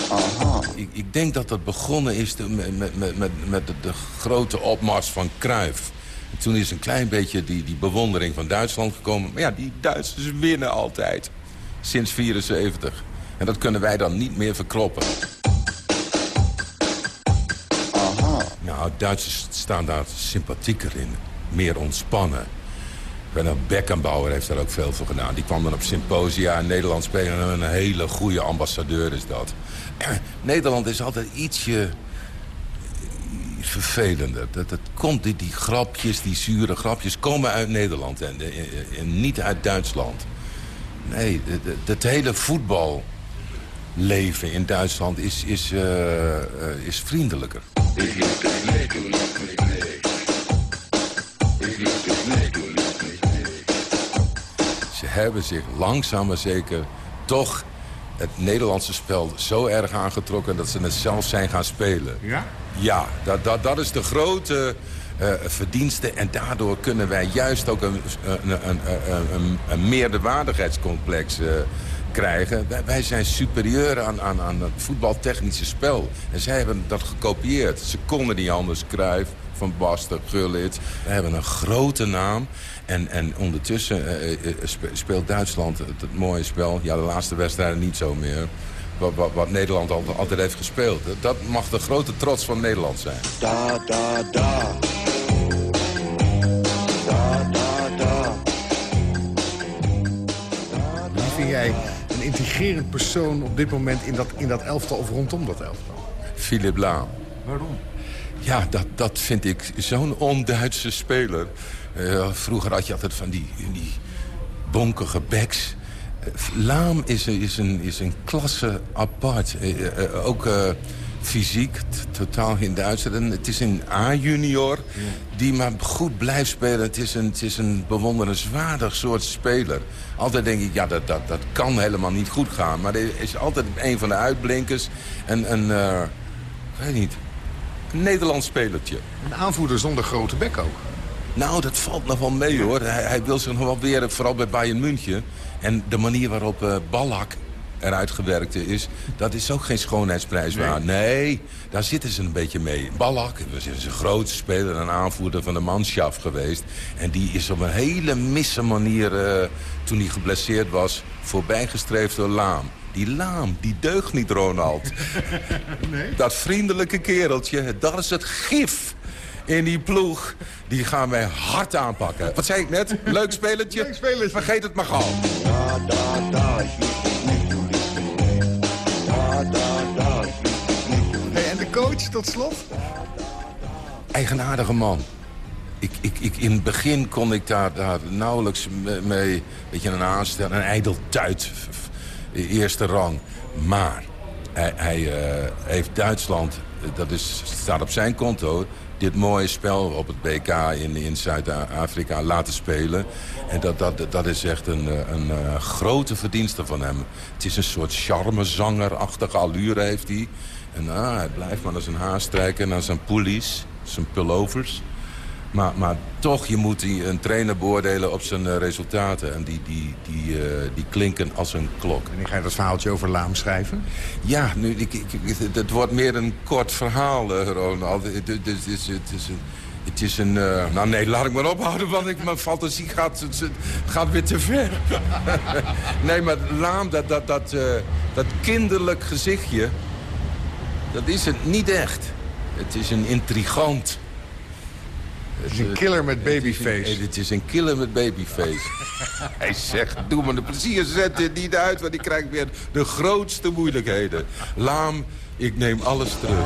Aha. Ik, ik denk dat dat begonnen is met, met, met, met, de, de grote opmars van. En toen is een klein beetje die, die bewondering van Duitsland gekomen. Maar ja, die Duitsers winnen altijd. Sinds 74. En dat kunnen wij dan niet meer verkloppen. Nou, Duitsers staan daar sympathieker in. Meer ontspannen. Werner Beckenbauer heeft daar ook veel voor gedaan. Die kwam dan op symposia in Nederland spelen. Een hele goede ambassadeur is dat. [clears throat] Nederland is altijd ietsje vervelende. Dat, dat komt, die, die grapjes, die zure grapjes, komen uit Nederland en, en niet uit Duitsland. Nee, het hele voetballeven in Duitsland is, is, uh, is vriendelijker. Ze hebben zich langzaam maar zeker toch het Nederlandse spel zo erg aangetrokken... dat ze het zelf zijn gaan spelen. Ja? Ja, dat, dat, dat is de grote uh, verdienste. En daardoor kunnen wij juist ook een, een, een, een, een meerderwaardigheidscomplex uh, krijgen. Wij, wij, zijn superieur aan, aan, aan het voetbaltechnische spel. En zij hebben dat gekopieerd. Ze konden niet anders, Cruijff, Van Basten, Gullit. We hebben een grote naam. En, en ondertussen uh, speelt Duitsland het, het, mooie spel. Ja, de laatste wedstrijden niet zo meer. Wat, wat, wat Nederland altijd, altijd, heeft gespeeld. Dat mag de grote trots van Nederland zijn. Da, da, da. Da, da, da. Wie vind jij intrigerend persoon op dit moment in dat, in dat elftal of rondom dat elftal? Philip Laam. Waarom? Ja, dat, dat vind ik zo'n on-Duitse speler. Uh, vroeger had je altijd van die, die bonkige backs. Uh, Laam is, is, een, is een klasse apart. Uh, ook fysiek, totaal geen Duitser. En het is een A-junior die maar goed blijft spelen. Het is, een, het is een bewonderenswaardig soort speler. Altijd denk ik, ja, dat, dat, dat kan helemaal niet goed gaan. Maar hij is altijd een van de uitblinkers. En een, ik weet niet, een Nederlands spelertje. Een aanvoerder zonder grote bek ook. Nou, dat valt nog wel mee, hoor. Hij, hij, wil zich nog wel weer, vooral bij Bayern München. En de manier waarop uh, Ballack eruit gewerkt is... dat is ook geen schoonheidsprijs nee. waard. Nee, daar zitten ze een beetje mee. Ballack is een grote speler, een aanvoerder van de manschaft geweest. En die is op een hele misse manier, uh, toen hij geblesseerd was... voorbijgestreefd door Laam. Die Laam, die deugt niet, Ronald. [laughs] nee? Dat vriendelijke kereltje, dat is het gif in die ploeg. Die gaan wij hard aanpakken. Wat zei ik net? Leuk spelertje? Leuk spelertje. Vergeet het maar gauw. Da, da, da. En de coach tot slot? Eigenaardige man. Ik, ik, ik, in het begin kon ik daar, daar nauwelijks mee... Weet je, een aanstel, een ijdeltuit. Eerste rang. Maar hij, hij uh, heeft Duitsland... Dat is, staat op zijn konto dit mooie spel op het BK in, in Zuid-Afrika laten spelen. En dat, dat, dat is echt een, een, een grote verdienste van hem. Het is een soort charmezangerachtige allure heeft hij. En ah, hij blijft maar naar zijn haar strijken, naar zijn pullies, zijn pullovers. Maar, maar toch, je moet die, een trainer beoordelen op zijn uh, resultaten. En die, die, die, uh, die klinken als een klok. En ga je dat verhaaltje over Laam schrijven? Ja, nu, ik, ik, het wordt meer een kort verhaal, uh, Ronald. Het, het, het, is, het is een... Het is een... Uh, nou nee, laat ik maar ophouden, want ik, mijn fantasie gaat, het, gaat weer te ver. [laughs] nee, maar Laam, dat, dat, dat, dat kinderlijk gezichtje... dat is het niet echt. Het is een intrigant. Het is een killer met babyface. Het is een killer met babyface. Hij zegt, doe me de plezier, zet dit niet uit... want ik krijg weer de grootste moeilijkheden. Laam, ik neem alles terug.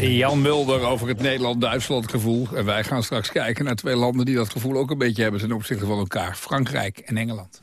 Jan Mulder over het Nederland-Duitsland gevoel. En wij gaan straks kijken naar twee landen die dat gevoel ook een beetje hebben... ten opzichte van elkaar. Frankrijk en Engeland.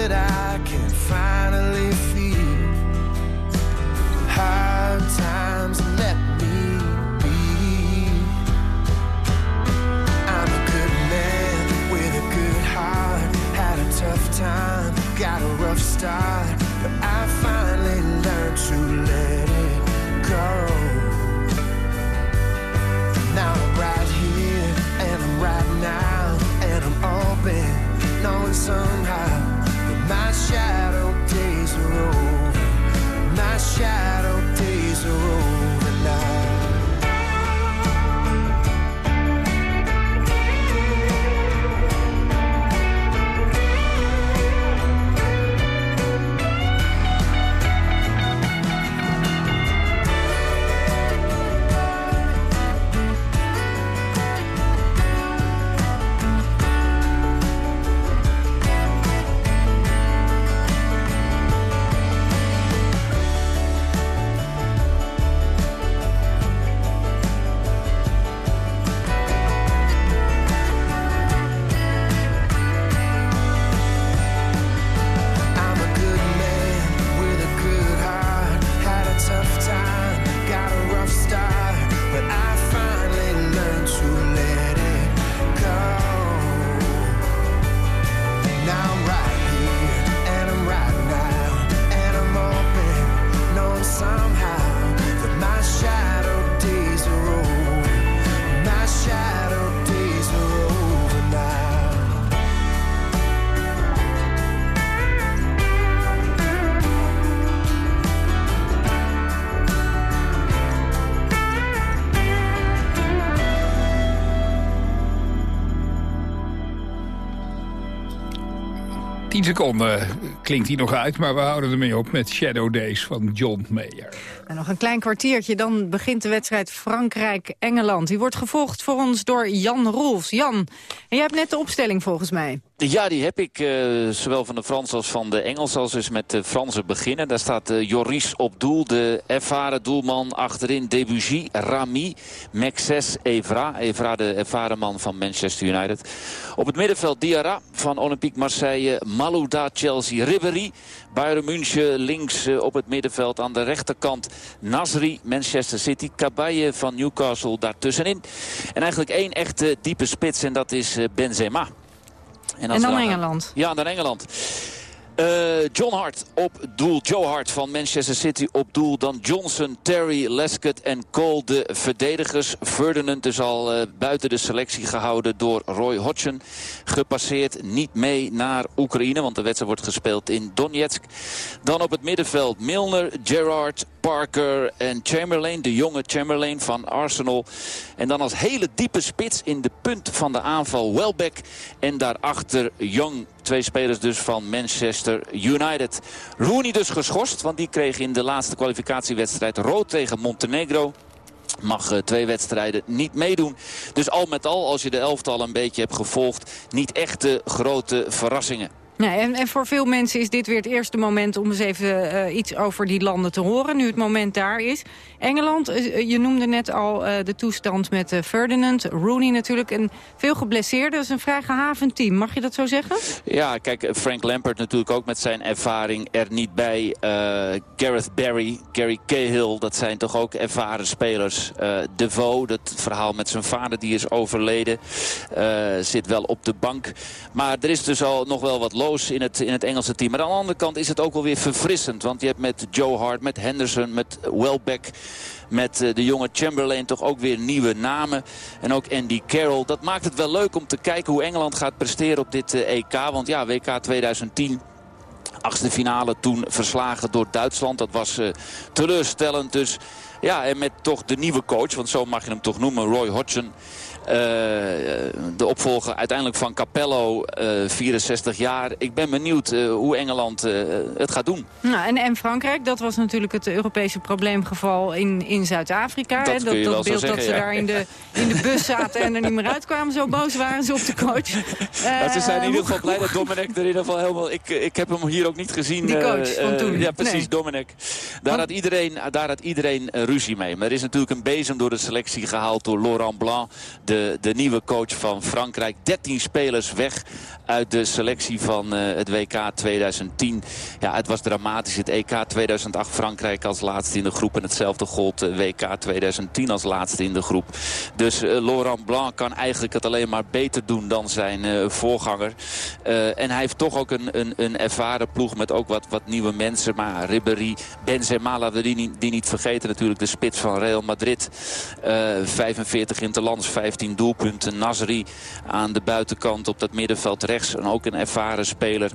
10 seconden klinkt hier nog uit, maar we houden ermee op met Shadow Days van John Mayer. En nog een klein kwartiertje, dan begint de wedstrijd Frankrijk-Engeland. Die wordt gevolgd voor ons door Jan Rolfs. Jan, en jij hebt net de opstelling volgens mij. Ja, die heb ik eh, zowel van de Frans als van de Engels. Als dus met de Fransen beginnen. Daar staat eh, Joris op doel, de ervaren doelman. Achterin Debussy, Rami, Mexes, Evra. Evra, de ervaren man van Manchester United. Op het middenveld Diarra van Olympique Marseille. Malouda, Chelsea, Ribéry. Bayern München links eh, op het middenveld. Aan de rechterkant Nasri, Manchester City. Cabaye van Newcastle daartussenin. En eigenlijk één echte diepe spits en dat is Benzema. En, als we dan Engeland. Ja, dan Engeland. Eh, John Hart op doel. Joe Hart van Manchester City op doel. Dan Johnson, Terry, Lescott en Cole de verdedigers. Ferdinand is al eh, buiten de selectie gehouden door Roy Hodgson. Gepasseerd, niet mee naar Oekraïne. Want de wedstrijd wordt gespeeld in Donetsk. Dan op het middenveld Milner, Gerrard, Parker en Chamberlain. De jonge Chamberlain van Arsenal. En dan als hele diepe spits in de punt van de aanval Welbeck. En daarachter Young. Twee spelers dus van Manchester United. Rooney dus geschorst, want die kreeg in de laatste kwalificatiewedstrijd rood tegen Montenegro. Mag eh, twee wedstrijden niet meedoen. Dus al met al, als je de elftal een beetje hebt gevolgd... niet echte grote verrassingen. En, en voor veel mensen is dit weer het eerste moment om eens even eh, iets over die landen te horen. Nu het moment daar is. Engeland, eh, je noemde net al eh, de toestand met eh, Ferdinand, Rooney natuurlijk. En veel geblesseerden. Dat is een vrij gehavend team. Mag je dat zo zeggen? Ja, kijk, Frank Lampard natuurlijk ook met zijn ervaring er niet bij. Eh, Gareth Barry, Gary Cahill, dat zijn toch ook ervaren spelers. Eh Devoe, dat verhaal met zijn vader die is overleden, eh, zit wel op de bank. Maar er is dus al nog wel wat loos in het, in het Engelse team. Maar aan de andere kant is het ook wel weer verfrissend. Want je hebt met Joe Hart, met Henderson, met Welbeck... Met eh, de jonge Chamberlain toch ook weer nieuwe namen. En ook Andy Carroll. Dat maakt het wel leuk om te kijken hoe Engeland gaat presteren op dit eh, EK. Want ja, WK 2010 Achtste finale toen verslagen door Duitsland. Dat was teleurstellend. Dus ja, en met toch de nieuwe coach, want zo mag je hem toch noemen, Roy Hodgson. Eh, de opvolger uiteindelijk van Capello, 64 eh, jaar. Ik ben benieuwd eh, hoe Engeland het gaat doen. Nou, en, en Frankrijk, dat was natuurlijk het Europese probleemgeval in, in Zuid-Afrika. Dat, dat, dat beeld dat ze daar in de, in de bus zaten en er niet meer uitkwamen. Zo boos waren ze op de coach. [laughs] ze zijn in ieder geval blij dat Dominic er in ieder geval helemaal... Ik, ik heb hem hier ook niet gezien. Die coach van toen. Ja, precies, nee. Dominic. Daar had iedereen, daar had iedereen ruzie mee. Maar er is natuurlijk een bezem door de selectie gehaald door Laurent Blanc de, de nieuwe coach van Frankrijk. 13 spelers weg uit de selectie van uh, het WK 2010. Ja, het was dramatisch. Het EK 2008 Frankrijk als laatste in de groep. En hetzelfde gold uh, WK 2010 als laatste in de groep. Dus uh, Laurent Blanc kan eigenlijk het alleen maar beter doen dan zijn voorganger. en hij heeft toch ook een, een, een ervaren ploeg met ook wat, wat nieuwe mensen. Maar Ribéry, Benzema, laten we die niet, vergeten natuurlijk. De spits van Real Madrid. 45 interlands, 15 doelpunten. Nasri aan de buitenkant op dat middenveld rechts. En ook een ervaren speler.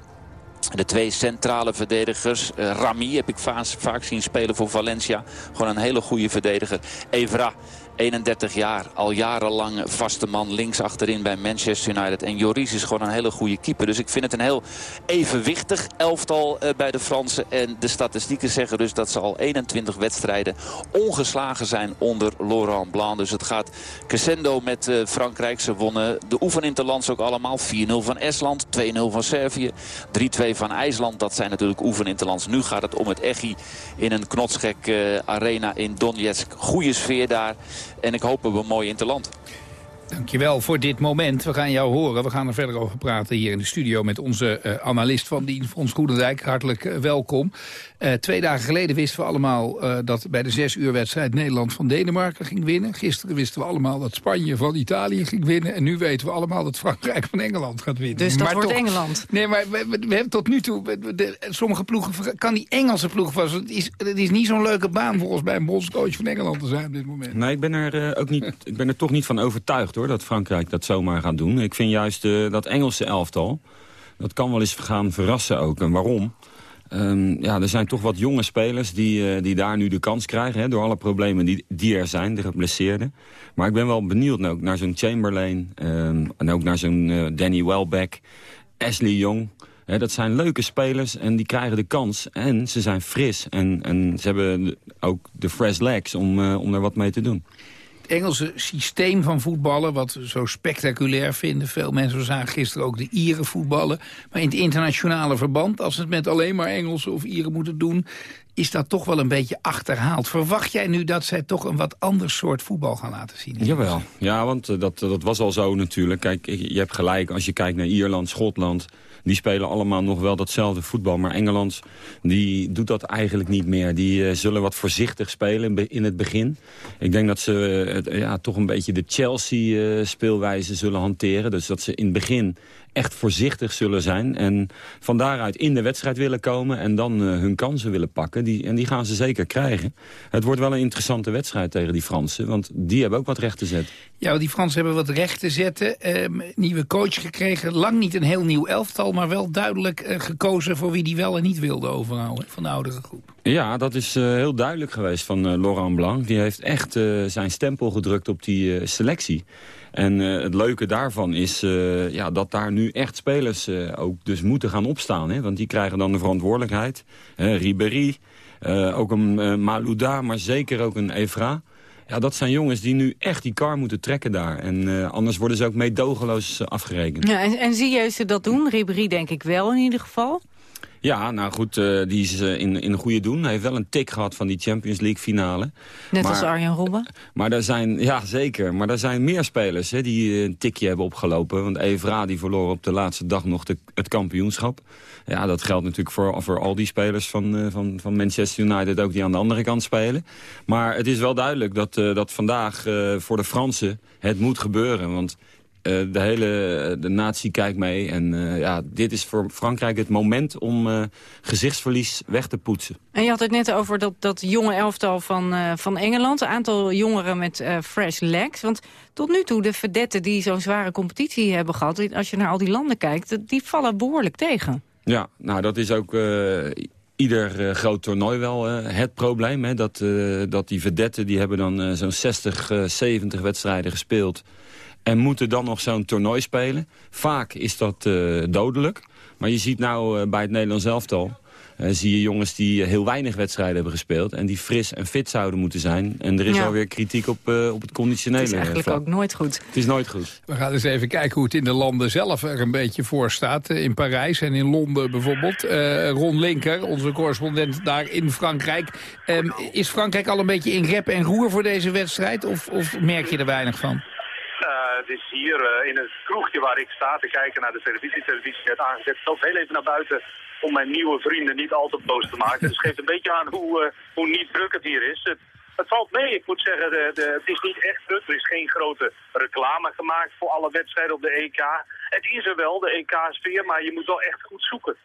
De twee centrale verdedigers. Uh, Rami heb ik vaak, vaak zien spelen voor Valencia. Gewoon een hele goede verdediger. Evra 31 jaar, al jarenlang vaste man links achterin bij Manchester United. En Joris is gewoon een hele goede keeper. Dus ik vind het een heel evenwichtig elftal uh, bij de Fransen. En de statistieken zeggen dus dat ze al 21 wedstrijden ongeslagen zijn onder Laurent Blanc. Dus het gaat crescendo met uh, Frankrijk. Ze wonnen de oefeninterlands ook allemaal. 4-0 van Estland, 2-0 van Servië, 3-2 van IJsland. Dat zijn natuurlijk oefeninterlands. Nu gaat het om het Echi in een knotsgek uh, arena in Donetsk. Goede sfeer daar. En ik hoop op een mooi interland. Dankjewel voor dit moment. We gaan jou horen. We gaan er verder over praten hier in de studio met onze uh, analist van Dien, Frans Goedendijk. Hartelijk uh, welkom. Uh, twee dagen geleden wisten we allemaal dat bij de zes uur wedstrijd Nederland van Denemarken ging winnen. Gisteren wisten we allemaal dat Spanje van Italië ging winnen. En nu weten we allemaal dat Frankrijk van Engeland gaat winnen. Dus dat maar wordt toch, Engeland. Nee, maar we, we, we, hebben tot nu toe, de, sommige ploegen, kan die Engelse ploeg vast. Het is, het is niet zo'n leuke baan volgens mij een bondscoach van Engeland te zijn op dit moment. Nee, ik ben er, ook niet, ik ben er toch niet van overtuigd dat Frankrijk dat zomaar gaat doen. Ik vind juist uh, dat Engelse elftal, dat kan wel eens gaan verrassen ook. En waarom? Um, ja, er zijn toch wat jonge spelers die, uh, die daar nu de kans krijgen... Hè, door alle problemen die, die er zijn, de geblesseerden. Maar ik ben wel benieuwd ook naar zo'n Chamberlain... Um, en ook naar zo'n uh, Danny Welbeck, Ashley Young... Dat zijn leuke spelers en die krijgen de kans. En ze zijn fris. En, en ze hebben ook de fresh legs om, uh, om er wat mee te doen. Engelse systeem van voetballen, wat we zo spectaculair vinden. Veel mensen zagen gisteren ook de Ieren voetballen. Maar in het internationale verband, als ze het met alleen maar Engelsen of Ieren moeten doen... is dat toch wel een beetje achterhaald. Verwacht jij nu dat zij toch een wat ander soort voetbal gaan laten zien? Jawel, ja, want uh, dat, dat was al zo natuurlijk. Kijk, je hebt gelijk als je kijkt naar Ierland, Schotland... Die spelen allemaal nog wel datzelfde voetbal. Maar Engeland die doet dat eigenlijk niet meer. Die uh, zullen wat voorzichtig spelen in het begin. Ik denk dat ze uh, ja, toch een beetje de Chelsea-speelwijze zullen hanteren. Dus dat ze in het begin echt voorzichtig zullen zijn. En van daaruit in de wedstrijd willen komen en dan uh, hun kansen willen pakken. Die, en die gaan ze zeker krijgen. Het wordt wel een interessante wedstrijd tegen die Fransen. Want die hebben ook wat recht te zetten. Ja, die Fransen hebben wat recht te zetten. Uh, nieuwe coach gekregen. Lang niet een heel nieuw elftal, maar wel duidelijk uh, gekozen voor wie die wel en niet wilde overhouden van de oudere groep. Ja, dat is uh, heel duidelijk geweest van Laurent Blanc. Die heeft echt zijn stempel gedrukt op die selectie. En uh, het leuke daarvan is uh, ja, dat daar nu echt spelers uh, ook dus moeten gaan opstaan. Hè? Want die krijgen dan de verantwoordelijkheid. Ribéry, ook een Malouda, maar zeker ook een Evra. Ja, dat zijn jongens die nu echt die kar moeten trekken daar. En anders worden ze ook meedogenloos afgerekend. Ja, en, en zie je ze dat doen? Ribéry denk ik wel in ieder geval. Ja, nou goed, uh, die is uh, in, in een goede doen. Hij heeft wel een tik gehad van die Champions League finale. Net maar, als Arjen Robben. Maar daar zijn, ja zeker, maar er zijn meer spelers hè, die een tikje hebben opgelopen. Want Evra die verloor op de laatste dag nog de, het kampioenschap. Ja, dat geldt natuurlijk voor, voor al die spelers van, uh, van, van Manchester United ook die aan de andere kant spelen. Maar het is wel duidelijk dat, dat vandaag voor de Fransen het moet gebeuren. Want de hele de natie kijkt mee. En uh, ja, dit is voor Frankrijk het moment om gezichtsverlies weg te poetsen. En je had het net over dat, dat jonge elftal van, van Engeland. Een aantal jongeren met fresh legs. Want tot nu toe, de verdetten die zo'n zware competitie hebben gehad... als je naar al die landen kijkt, die vallen behoorlijk tegen. Ja, nou dat is ook ieder uh, groot toernooi wel uh, het probleem. Hè? Dat, dat die vedetten die hebben dan zo'n 60, 70 wedstrijden gespeeld. En moeten dan nog zo'n toernooi spelen. Vaak is dat dodelijk. Maar je ziet nou bij het Nederlands elftal uh, zie je jongens die heel weinig wedstrijden hebben gespeeld... en die fris en fit zouden moeten zijn. En er is ja. alweer kritiek op, uh, op het conditionele Het is eigenlijk ook nooit goed. Het is nooit goed. We gaan eens even kijken hoe het in de landen zelf er een beetje voor staat. In Parijs en in Londen bijvoorbeeld. Uh, Ron Linker, onze correspondent daar in Frankrijk. Um, is Frankrijk al een beetje in rep en roer voor deze wedstrijd? Of, of merk je er weinig van? Het is hier uh, in het kroegje waar ik sta te kijken naar de televisie. Televisie werd aangezet. Ik heel even naar buiten om mijn nieuwe vrienden niet al te boos te maken. Dus geeft een beetje aan hoe, uh, hoe niet druk het hier is. Het, valt mee, ik moet zeggen, de, het is niet echt druk. Er is geen grote reclame gemaakt voor alle wedstrijden op de EK. Het is er wel, de EK-sfeer, maar je moet wel echt goed zoeken.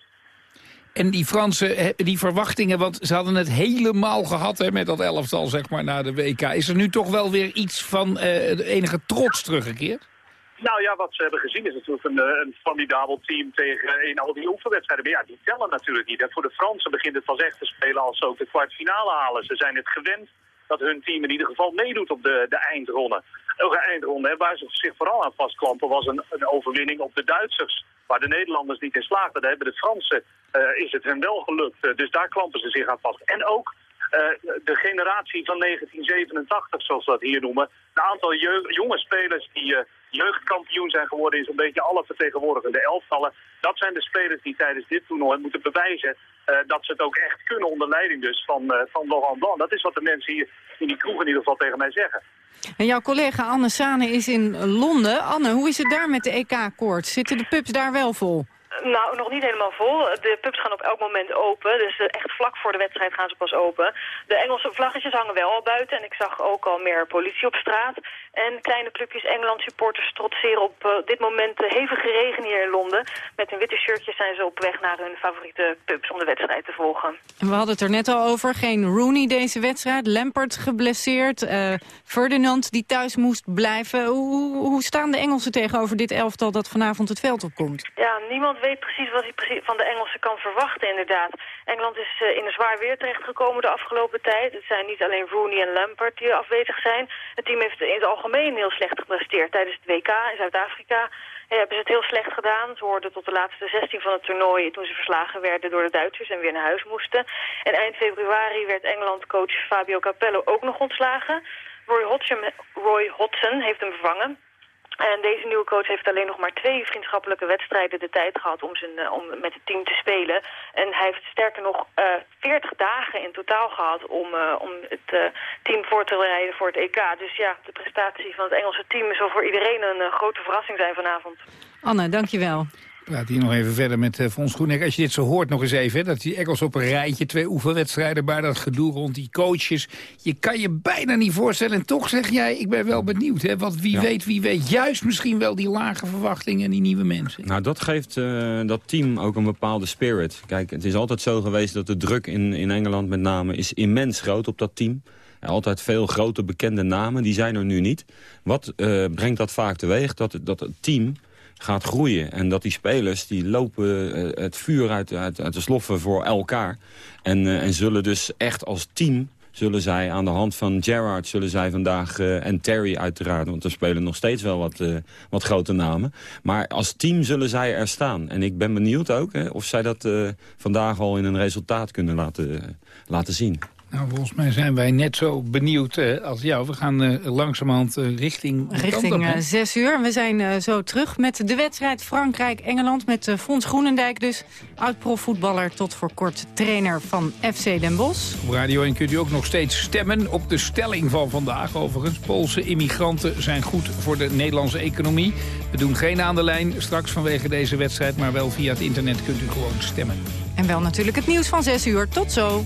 En die Franse, die verwachtingen, want ze hadden het helemaal gehad hè, met dat elftal zeg maar, na de WK. Is er nu toch wel weer iets van uh, enige trots teruggekeerd? Nou ja, wat ze hebben gezien is natuurlijk een, eh, een formidabel team tegen in al die oefenwedstrijden. Ja, die tellen natuurlijk niet. En voor de Fransen begint het pas echt te spelen als ze ook de kwartfinale halen. Ze zijn het gewend dat hun team in ieder geval meedoet op de, de eindronde. Een eindronde hè, waar ze zich vooral aan vastklampen was een, een overwinning op de Duitsers. Waar de Nederlanders niet in slaagden. Daar hebben de Fransen, uh, is het hen wel gelukt. Uh, dus daar klampen ze zich aan vast. En ook uh, de generatie van 1987, zoals we dat hier noemen. Een aantal jonge spelers die jeugdkampioen zijn geworden in zo'n beetje alle vertegenwoordigende elftallen. Dat zijn de spelers die tijdens dit toernooi moeten bewijzen uh, dat ze het ook echt kunnen onder leiding dus van, van Laurent Blanc. Dat is wat de mensen hier in die kroeg in ieder geval tegen mij zeggen. En jouw collega Anne Sane is in Londen. Anne, hoe is het daar met de EK-koorts? Zitten de pubs daar wel vol? Nou, nog niet helemaal vol. De pubs gaan op elk moment open. Dus eh, echt vlak voor de wedstrijd gaan ze pas open. De Engelse vlaggetjes hangen wel al buiten. En ik zag ook al meer politie op straat. En kleine clubjes Engeland supporters trotseren op uh, dit moment de hevige regen hier in Londen. Met hun witte shirtjes zijn ze op weg naar hun favoriete pubs om de wedstrijd te volgen. We hadden het er net al over. Geen Rooney deze wedstrijd. Lampert geblesseerd. Uh, Ferdinand die thuis moest blijven. Hoe, hoe staan de Engelsen tegenover dit elftal dat vanavond het veld opkomt? Ja, niemand weet precies wat hij van de Engelsen kan verwachten inderdaad. Engeland is uh, in een zwaar weer terechtgekomen de afgelopen tijd. Het zijn niet alleen Rooney en Lampert die afwezig zijn. Het team heeft in het algemeen heel slecht gepresteerd. Tijdens het WK in Zuid-Afrika ja, hebben ze het heel slecht gedaan. Ze hoorden tot de laatste 16 van het toernooi toen ze verslagen werden door de Duitsers en weer naar huis moesten. En eind februari werd Engeland-coach Fabio Capello ook nog ontslagen. Roy Hodgson, Roy Hodgson heeft hem vervangen. En deze nieuwe coach heeft alleen nog maar twee vriendschappelijke wedstrijden de tijd gehad om, zijn, om met het team te spelen. En hij heeft sterker nog uh, 40 dagen in totaal gehad om, uh, om het team voor te rijden voor het EK. Dus ja, de prestatie van het Engelse team zal voor iedereen een grote verrassing zijn vanavond. Anne, dankjewel praat hier nog even verder met uh, Fons Groenek. Als je dit zo hoort nog eens even, hè, dat die Engels op een rijtje... twee oefenwedstrijden, maar dat gedoe rond die coaches... je kan je bijna niet voorstellen. En toch zeg jij, ik ben wel benieuwd. Hè, want wie weet, wie weet, juist misschien wel die lage verwachtingen... en die nieuwe mensen. Nou, dat geeft uh, dat team ook een bepaalde spirit. Kijk, het is altijd zo geweest dat de druk in, in Engeland met name... is immens groot op dat team. Altijd veel grote bekende namen, die zijn er nu niet. Wat uh, brengt dat vaak teweeg? Dat, dat het team gaat groeien. En dat die spelers die lopen uh, het vuur uit, uit, de sloffen voor elkaar. En, uh, en zullen dus echt als team zullen zij aan de hand van Gerrard... zullen zij vandaag, uh, en Terry uiteraard... want er spelen nog steeds wel wat, wat grote namen. Maar als team zullen zij er staan. En ik ben benieuwd ook hè, of zij dat vandaag al in een resultaat kunnen laten, laten zien. Nou, volgens mij zijn wij net zo benieuwd uh, als jou. We gaan uh, langzamerhand uh, richting... Richting zes uur. We zijn zo terug met de wedstrijd Frankrijk-Engeland... met Fons Groenendijk dus, oud-profvoetballer... tot voor kort trainer van FC Den Bosch. Op Radio 1 kunt u ook nog steeds stemmen op de stelling van vandaag. Overigens, Poolse immigranten zijn goed voor de Nederlandse economie. We doen geen aan de lijn straks vanwege deze wedstrijd... maar wel via het internet kunt u gewoon stemmen. En wel natuurlijk het nieuws van zes uur. Tot zo.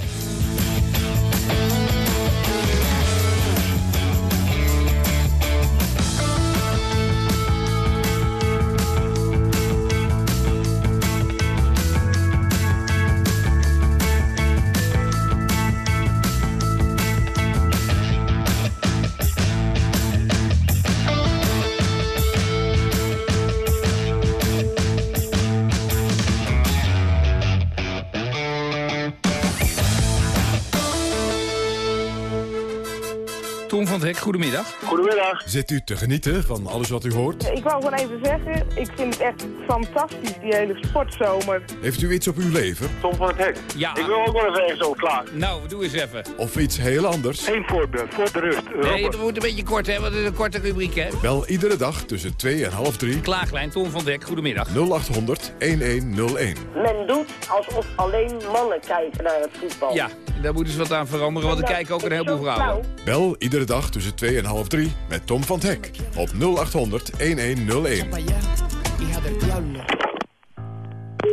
Goedemiddag. Goedemiddag. Zit u te genieten van alles wat u hoort? Ik wou gewoon even zeggen, ik vind het echt fantastisch, die hele sportzomer. Heeft u iets op uw leven? Tom van het Hek. Ja. Ik wil ook wel even ergens over klaar. Nou, doe eens even. Of iets heel anders? Eén voorbeeld, voor de rust. Nee, dat moet een beetje kort, hè, want het is een korte rubriek, hè. Bel iedere dag tussen 2 en half 3. Klaaglijn, Tom van het Hek, goedemiddag. 0800 1101. Men doet alsof alleen mannen kijken naar het voetbal. Ja, daar moeten ze wat aan veranderen, want er kijken ook een heleboel vrouwen. Bel iedere dag tussen 2 en half 3 met Tom van het Hek op 0800 1101.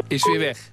Is weer weg.